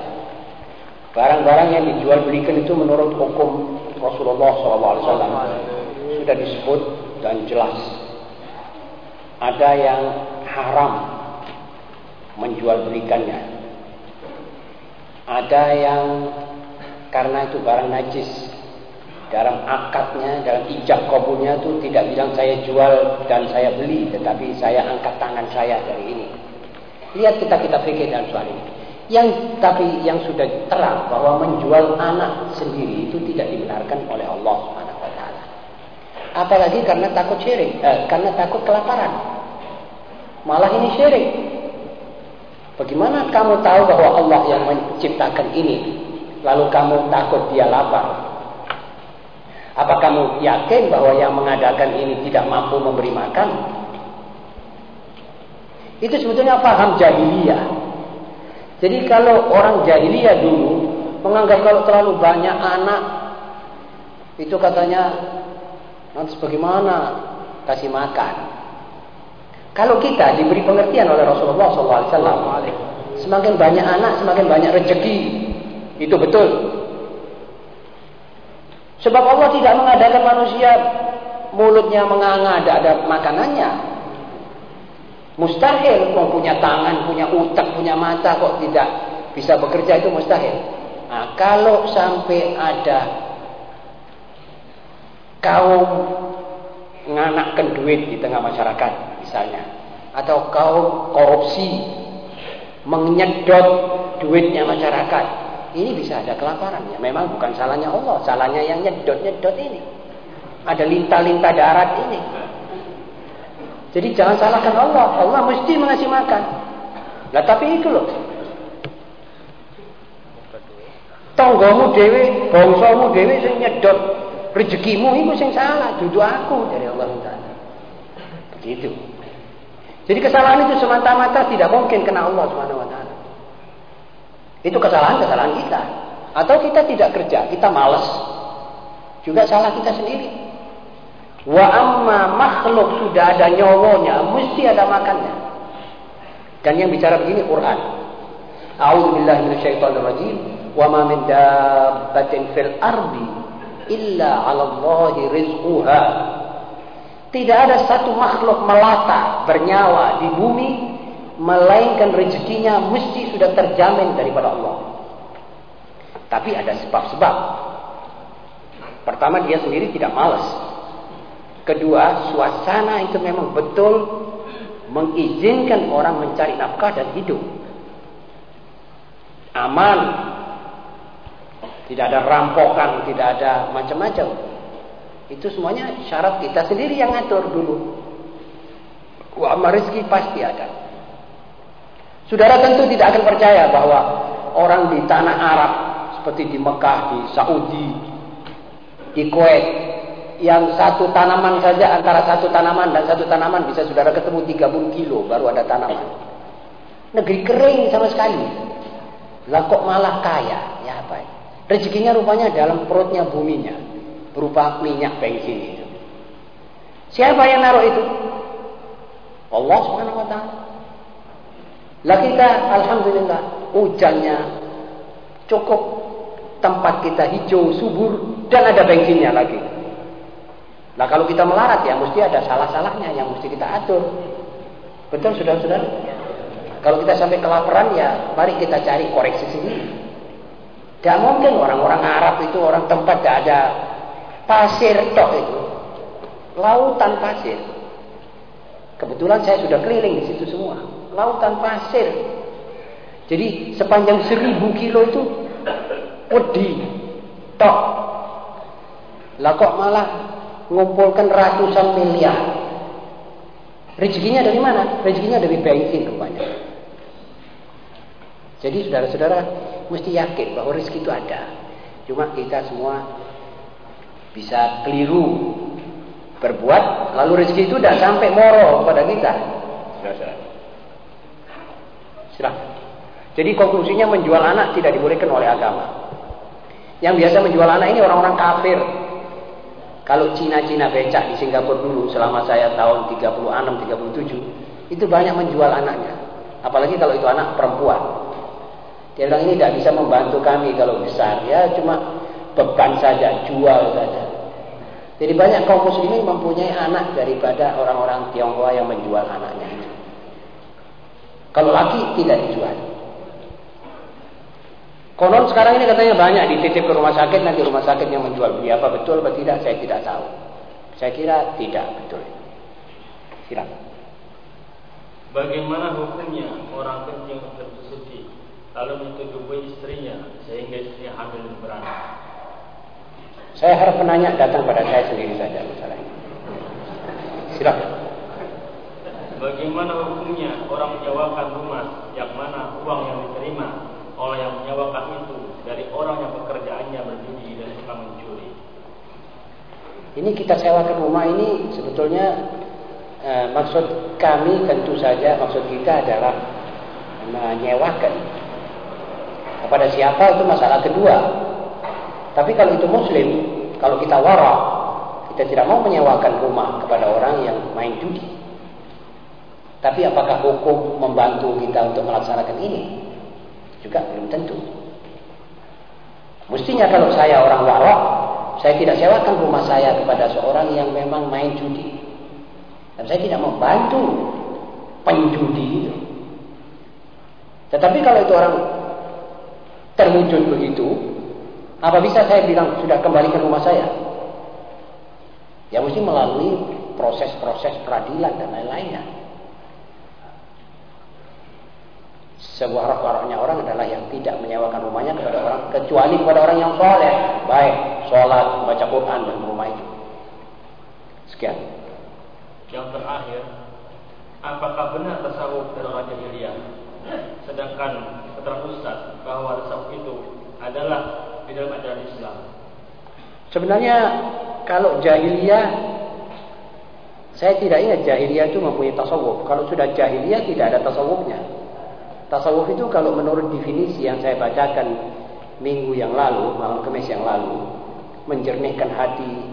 barang-barang yang dijual belikan itu menurut hukum Rasulullah SAW sudah disebut dan jelas. Ada yang haram menjual belikannya ada yang karena itu barang najis dalam akadnya, dalam ijab kabulnya itu tidak bilang saya jual dan saya beli, tetapi saya angkat tangan saya dari ini. Lihat kita kita pikir dalam soal ini. Yang tapi yang sudah terang bahwa menjual anak sendiri itu tidak dibenarkan oleh Allah Subhanahu wa. Apalagi karena takut syirik, eh, karena takut kelaparan. Malah ini syirik. Bagaimana kamu tahu bahwa Allah yang menciptakan ini, lalu kamu takut dia lapar? Apa kamu yakin bahwa yang mengadakan ini tidak mampu memberi makan? Itu sebetulnya paham jahiliyah. Jadi kalau orang jahiliyah dulu menganggap kalau terlalu banyak anak itu katanya nanti bagaimana kasih makan. Kalau kita diberi pengertian oleh Rasulullah SAW, semakin banyak anak, semakin banyak rezeki. Itu betul. Sebab Allah tidak mengadakan manusia mulutnya menganga, tidak ada makanannya. Mustahil, mau punya tangan, punya utak, punya mata, kok tidak bisa bekerja itu mustahil. Nah, kalau sampai ada kaum nganakkan duit di tengah masyarakat, misalnya atau kaum korupsi menyedot duitnya masyarakat ini bisa ada kelaparannya. Memang bukan salahnya Allah. Salahnya yang nyedot-nyedot ini. Ada lintah-lintah darat ini. Jadi jangan salahkan Allah. Allah mesti mengasih makan. Nah tapi itu loh. Tonggomu dewi bongsomu dewi sing nyedot. Rezekimu itu sing salah. Duduk aku dari Allah Taala. Begitu. Jadi kesalahan itu semata-mata tidak mungkin kena Allah Subhanahu wa taala. Itu kesalahan-kesalahan kita. Atau kita tidak kerja, kita malas. Juga salah kita sendiri. Wa amma makhluk sudah ada nyawanya, mesti ada makannya. Dan yang bicara begini Quran. A'udzu billahi minasyaitonir rajim. Wa ma min dabbatin fil ardi illa 'ala Allahi rizquha tidak ada satu makhluk melata bernyawa di bumi melainkan rezekinya mesti sudah terjamin daripada Allah. Tapi ada sebab-sebab. Pertama dia sendiri tidak malas. Kedua, suasana itu memang betul mengizinkan orang mencari nafkah dan hidup. Aman. Tidak ada rampokan, tidak ada macam-macam. Itu semuanya syarat kita sendiri yang ngatur dulu. Wa rezeki pasti ada. Saudara tentu tidak akan percaya bahwa orang di tanah Arab seperti di Mekah, di Saudi, di Kuwait, yang satu tanaman saja antara satu tanaman dan satu tanaman bisa saudara ketemu 30 kilo baru ada tanaman. Negeri kering sama sekali. Lah kok malah kaya? Ya apa? Rezekinya rupanya dalam perutnya buminya berupa minyak bensin itu. Siapa yang naruh itu? Allah Subhanahu wa taala. Lah kita alhamdulillah hujannya cukup tempat kita hijau subur dan ada bensinnya lagi. Nah kalau kita melarat ya mesti ada salah-salahnya yang mesti kita atur. Betul sudah-sudah? Kalau kita sampai kelaparan ya mari kita cari koreksi sini. Gak mungkin orang-orang Arab itu orang tempat gak ada pasir tok itu. Lautan pasir. Kebetulan saya sudah keliling di situ semua. Lautan pasir. Jadi sepanjang seribu kilo itu wedi tok. Lah kok malah ngumpulkan ratusan miliar. Rezekinya dari mana? Rezekinya dari bensin rupanya. Jadi saudara-saudara mesti yakin bahwa rezeki itu ada. Cuma kita semua bisa keliru berbuat lalu rezeki itu tidak sampai moro kepada kita. Silahkan. Jadi konklusinya menjual anak tidak dibolehkan oleh agama. Yang biasa menjual anak ini orang-orang kafir. Kalau Cina-Cina becak di Singapura dulu selama saya tahun 36, 37, itu banyak menjual anaknya. Apalagi kalau itu anak perempuan. Dia bilang ini tidak bisa membantu kami kalau besar. Ya cuma beban saja, jual saja. Jadi banyak kaum muslimin mempunyai anak daripada orang-orang Tionghoa yang menjual anaknya. Kalau laki tidak dijual. Konon sekarang ini katanya banyak dititip ke rumah sakit, nanti rumah sakit yang menjual beli apa betul atau tidak, saya tidak tahu. Saya kira tidak betul. Silakan. Bagaimana hukumnya orang kencing tersuci lalu menyetujui istrinya sehingga istrinya hamil beranak? Saya harap penanya datang pada saya sendiri saja masalah ini. Silakan. Bagaimana hukumnya orang menyewakan rumah yang mana uang yang diterima oleh yang menyewakan itu dari orang yang pekerjaannya berjudi dan suka mencuri? Ini kita sewakan rumah ini sebetulnya eh, maksud kami tentu saja maksud kita adalah menyewakan kepada siapa itu masalah kedua tapi kalau itu muslim, kalau kita wara, kita tidak mau menyewakan rumah kepada orang yang main judi. Tapi apakah hukum membantu kita untuk melaksanakan ini? Juga belum tentu. Mestinya kalau saya orang wara, saya tidak sewakan rumah saya kepada seorang yang memang main judi. Dan saya tidak membantu penjudi itu. Tetapi kalau itu orang terwujud begitu, apa bisa saya bilang sudah kembali ke rumah saya? Ya mesti melalui proses-proses peradilan dan lain-lainnya. Sebuah roh-rohnya orang adalah yang tidak menyewakan rumahnya kepada orang kecuali kepada orang yang soleh, baik sholat, baca Quran dan rumah itu. Sekian. Yang terakhir, apakah benar tasawuf orang jahiliyah? Sedangkan keterangan Ustaz bahwa tasawuf itu adalah di dalam ajaran Islam. Sebenarnya kalau jahiliyah saya tidak ingat jahiliyah itu mempunyai tasawuf. Kalau sudah jahiliyah tidak ada tasawufnya. Tasawuf itu kalau menurut definisi yang saya bacakan minggu yang lalu, malam kemis yang lalu, menjernihkan hati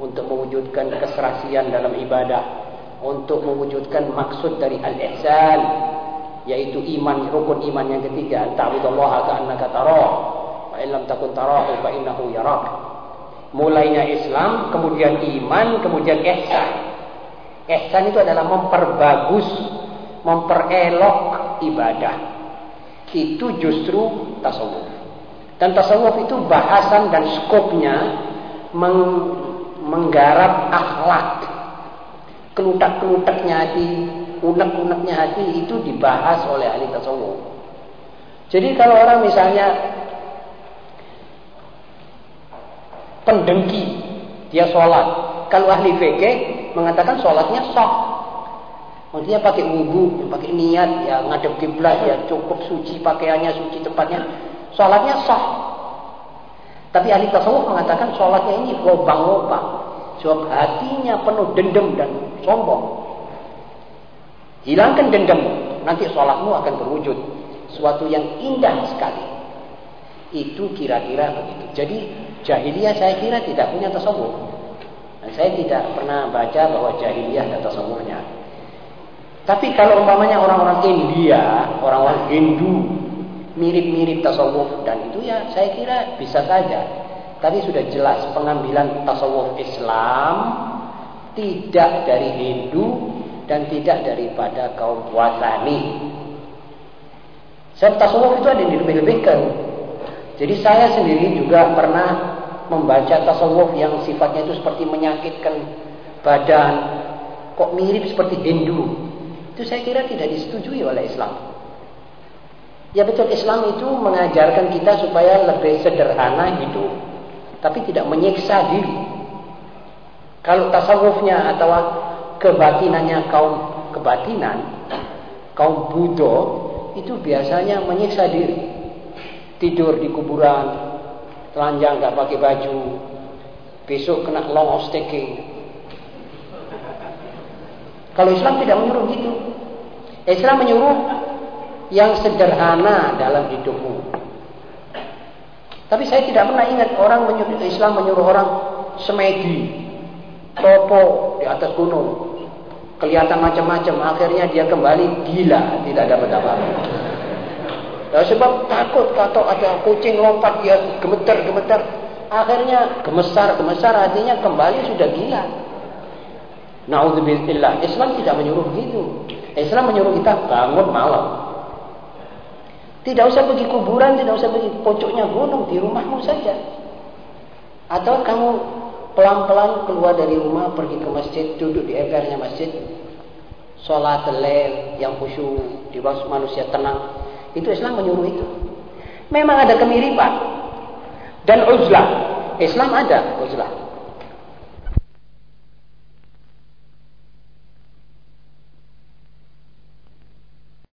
untuk mewujudkan keserasian dalam ibadah, untuk mewujudkan maksud dari al-ihsan, yaitu iman rukun iman yang ketiga, ta'budallaha ka'annaka tarah Fa lam takun tarahu fa innahu yarak. Mulainya Islam, kemudian iman, kemudian ihsan. Ihsan itu adalah memperbagus, memperelok ibadah. Itu justru tasawuf. Dan tasawuf itu bahasan dan skopnya meng menggarap akhlak. Kelutak-kelutaknya hati, unek-uneknya hati itu dibahas oleh ahli tasawuf. Jadi kalau orang misalnya pendengki dia sholat kalau ahli fikih mengatakan sholatnya sah maksudnya pakai wudhu pakai niat ya ngadep kiblat ya cukup suci pakaiannya suci tempatnya sholatnya sah Tapi ahli tasawuf mengatakan sholatnya ini lobang-lobang. Sebab hatinya penuh dendam dan sombong. Hilangkan dendam, nanti sholatmu akan berwujud. Suatu yang indah sekali. Itu kira-kira begitu. Jadi jahiliyah saya kira tidak punya tasawuf. Saya tidak pernah baca bahwa jahiliyah ada tasawufnya. Tapi kalau umpamanya orang-orang India, orang-orang Hindu, mirip-mirip tasawuf dan itu ya saya kira bisa saja. Tadi sudah jelas pengambilan tasawuf Islam tidak dari Hindu dan tidak daripada kaum Wasani. Sebab tasawuf itu ada yang dilebih-lebihkan. Jadi saya sendiri juga pernah membaca tasawuf yang sifatnya itu seperti menyakitkan badan, kok mirip seperti Hindu. Itu saya kira tidak disetujui oleh Islam. Ya betul Islam itu mengajarkan kita supaya lebih sederhana hidup. Tapi tidak menyiksa diri. Kalau tasawufnya atau kebatinannya kaum kebatinan, kaum Buddha itu biasanya menyiksa diri. Tidur di kuburan, telanjang gak pakai baju, besok kena long of staking, kalau Islam tidak menyuruh gitu. Islam menyuruh yang sederhana dalam hidupmu. Tapi saya tidak pernah ingat orang menyuruh Islam menyuruh orang semedi, topo di atas gunung, kelihatan macam-macam. Akhirnya dia kembali gila, tidak dapat apa-apa. Ya, sebab takut atau ada kucing lompat dia gemeter-gemeter. Akhirnya gemesar-gemesar artinya kembali sudah gila. Naudzubillah. Islam tidak menyuruh begitu. Islam menyuruh kita bangun malam. Tidak usah pergi kuburan, tidak usah pergi pojoknya gunung, di rumahmu saja. Atau kamu pelan-pelan keluar dari rumah, pergi ke masjid, duduk di empernya masjid, sholat lel yang khusyuk, di manusia tenang. Itu Islam menyuruh itu. Memang ada kemiripan. Dan uzlah. Islam ada uzlah.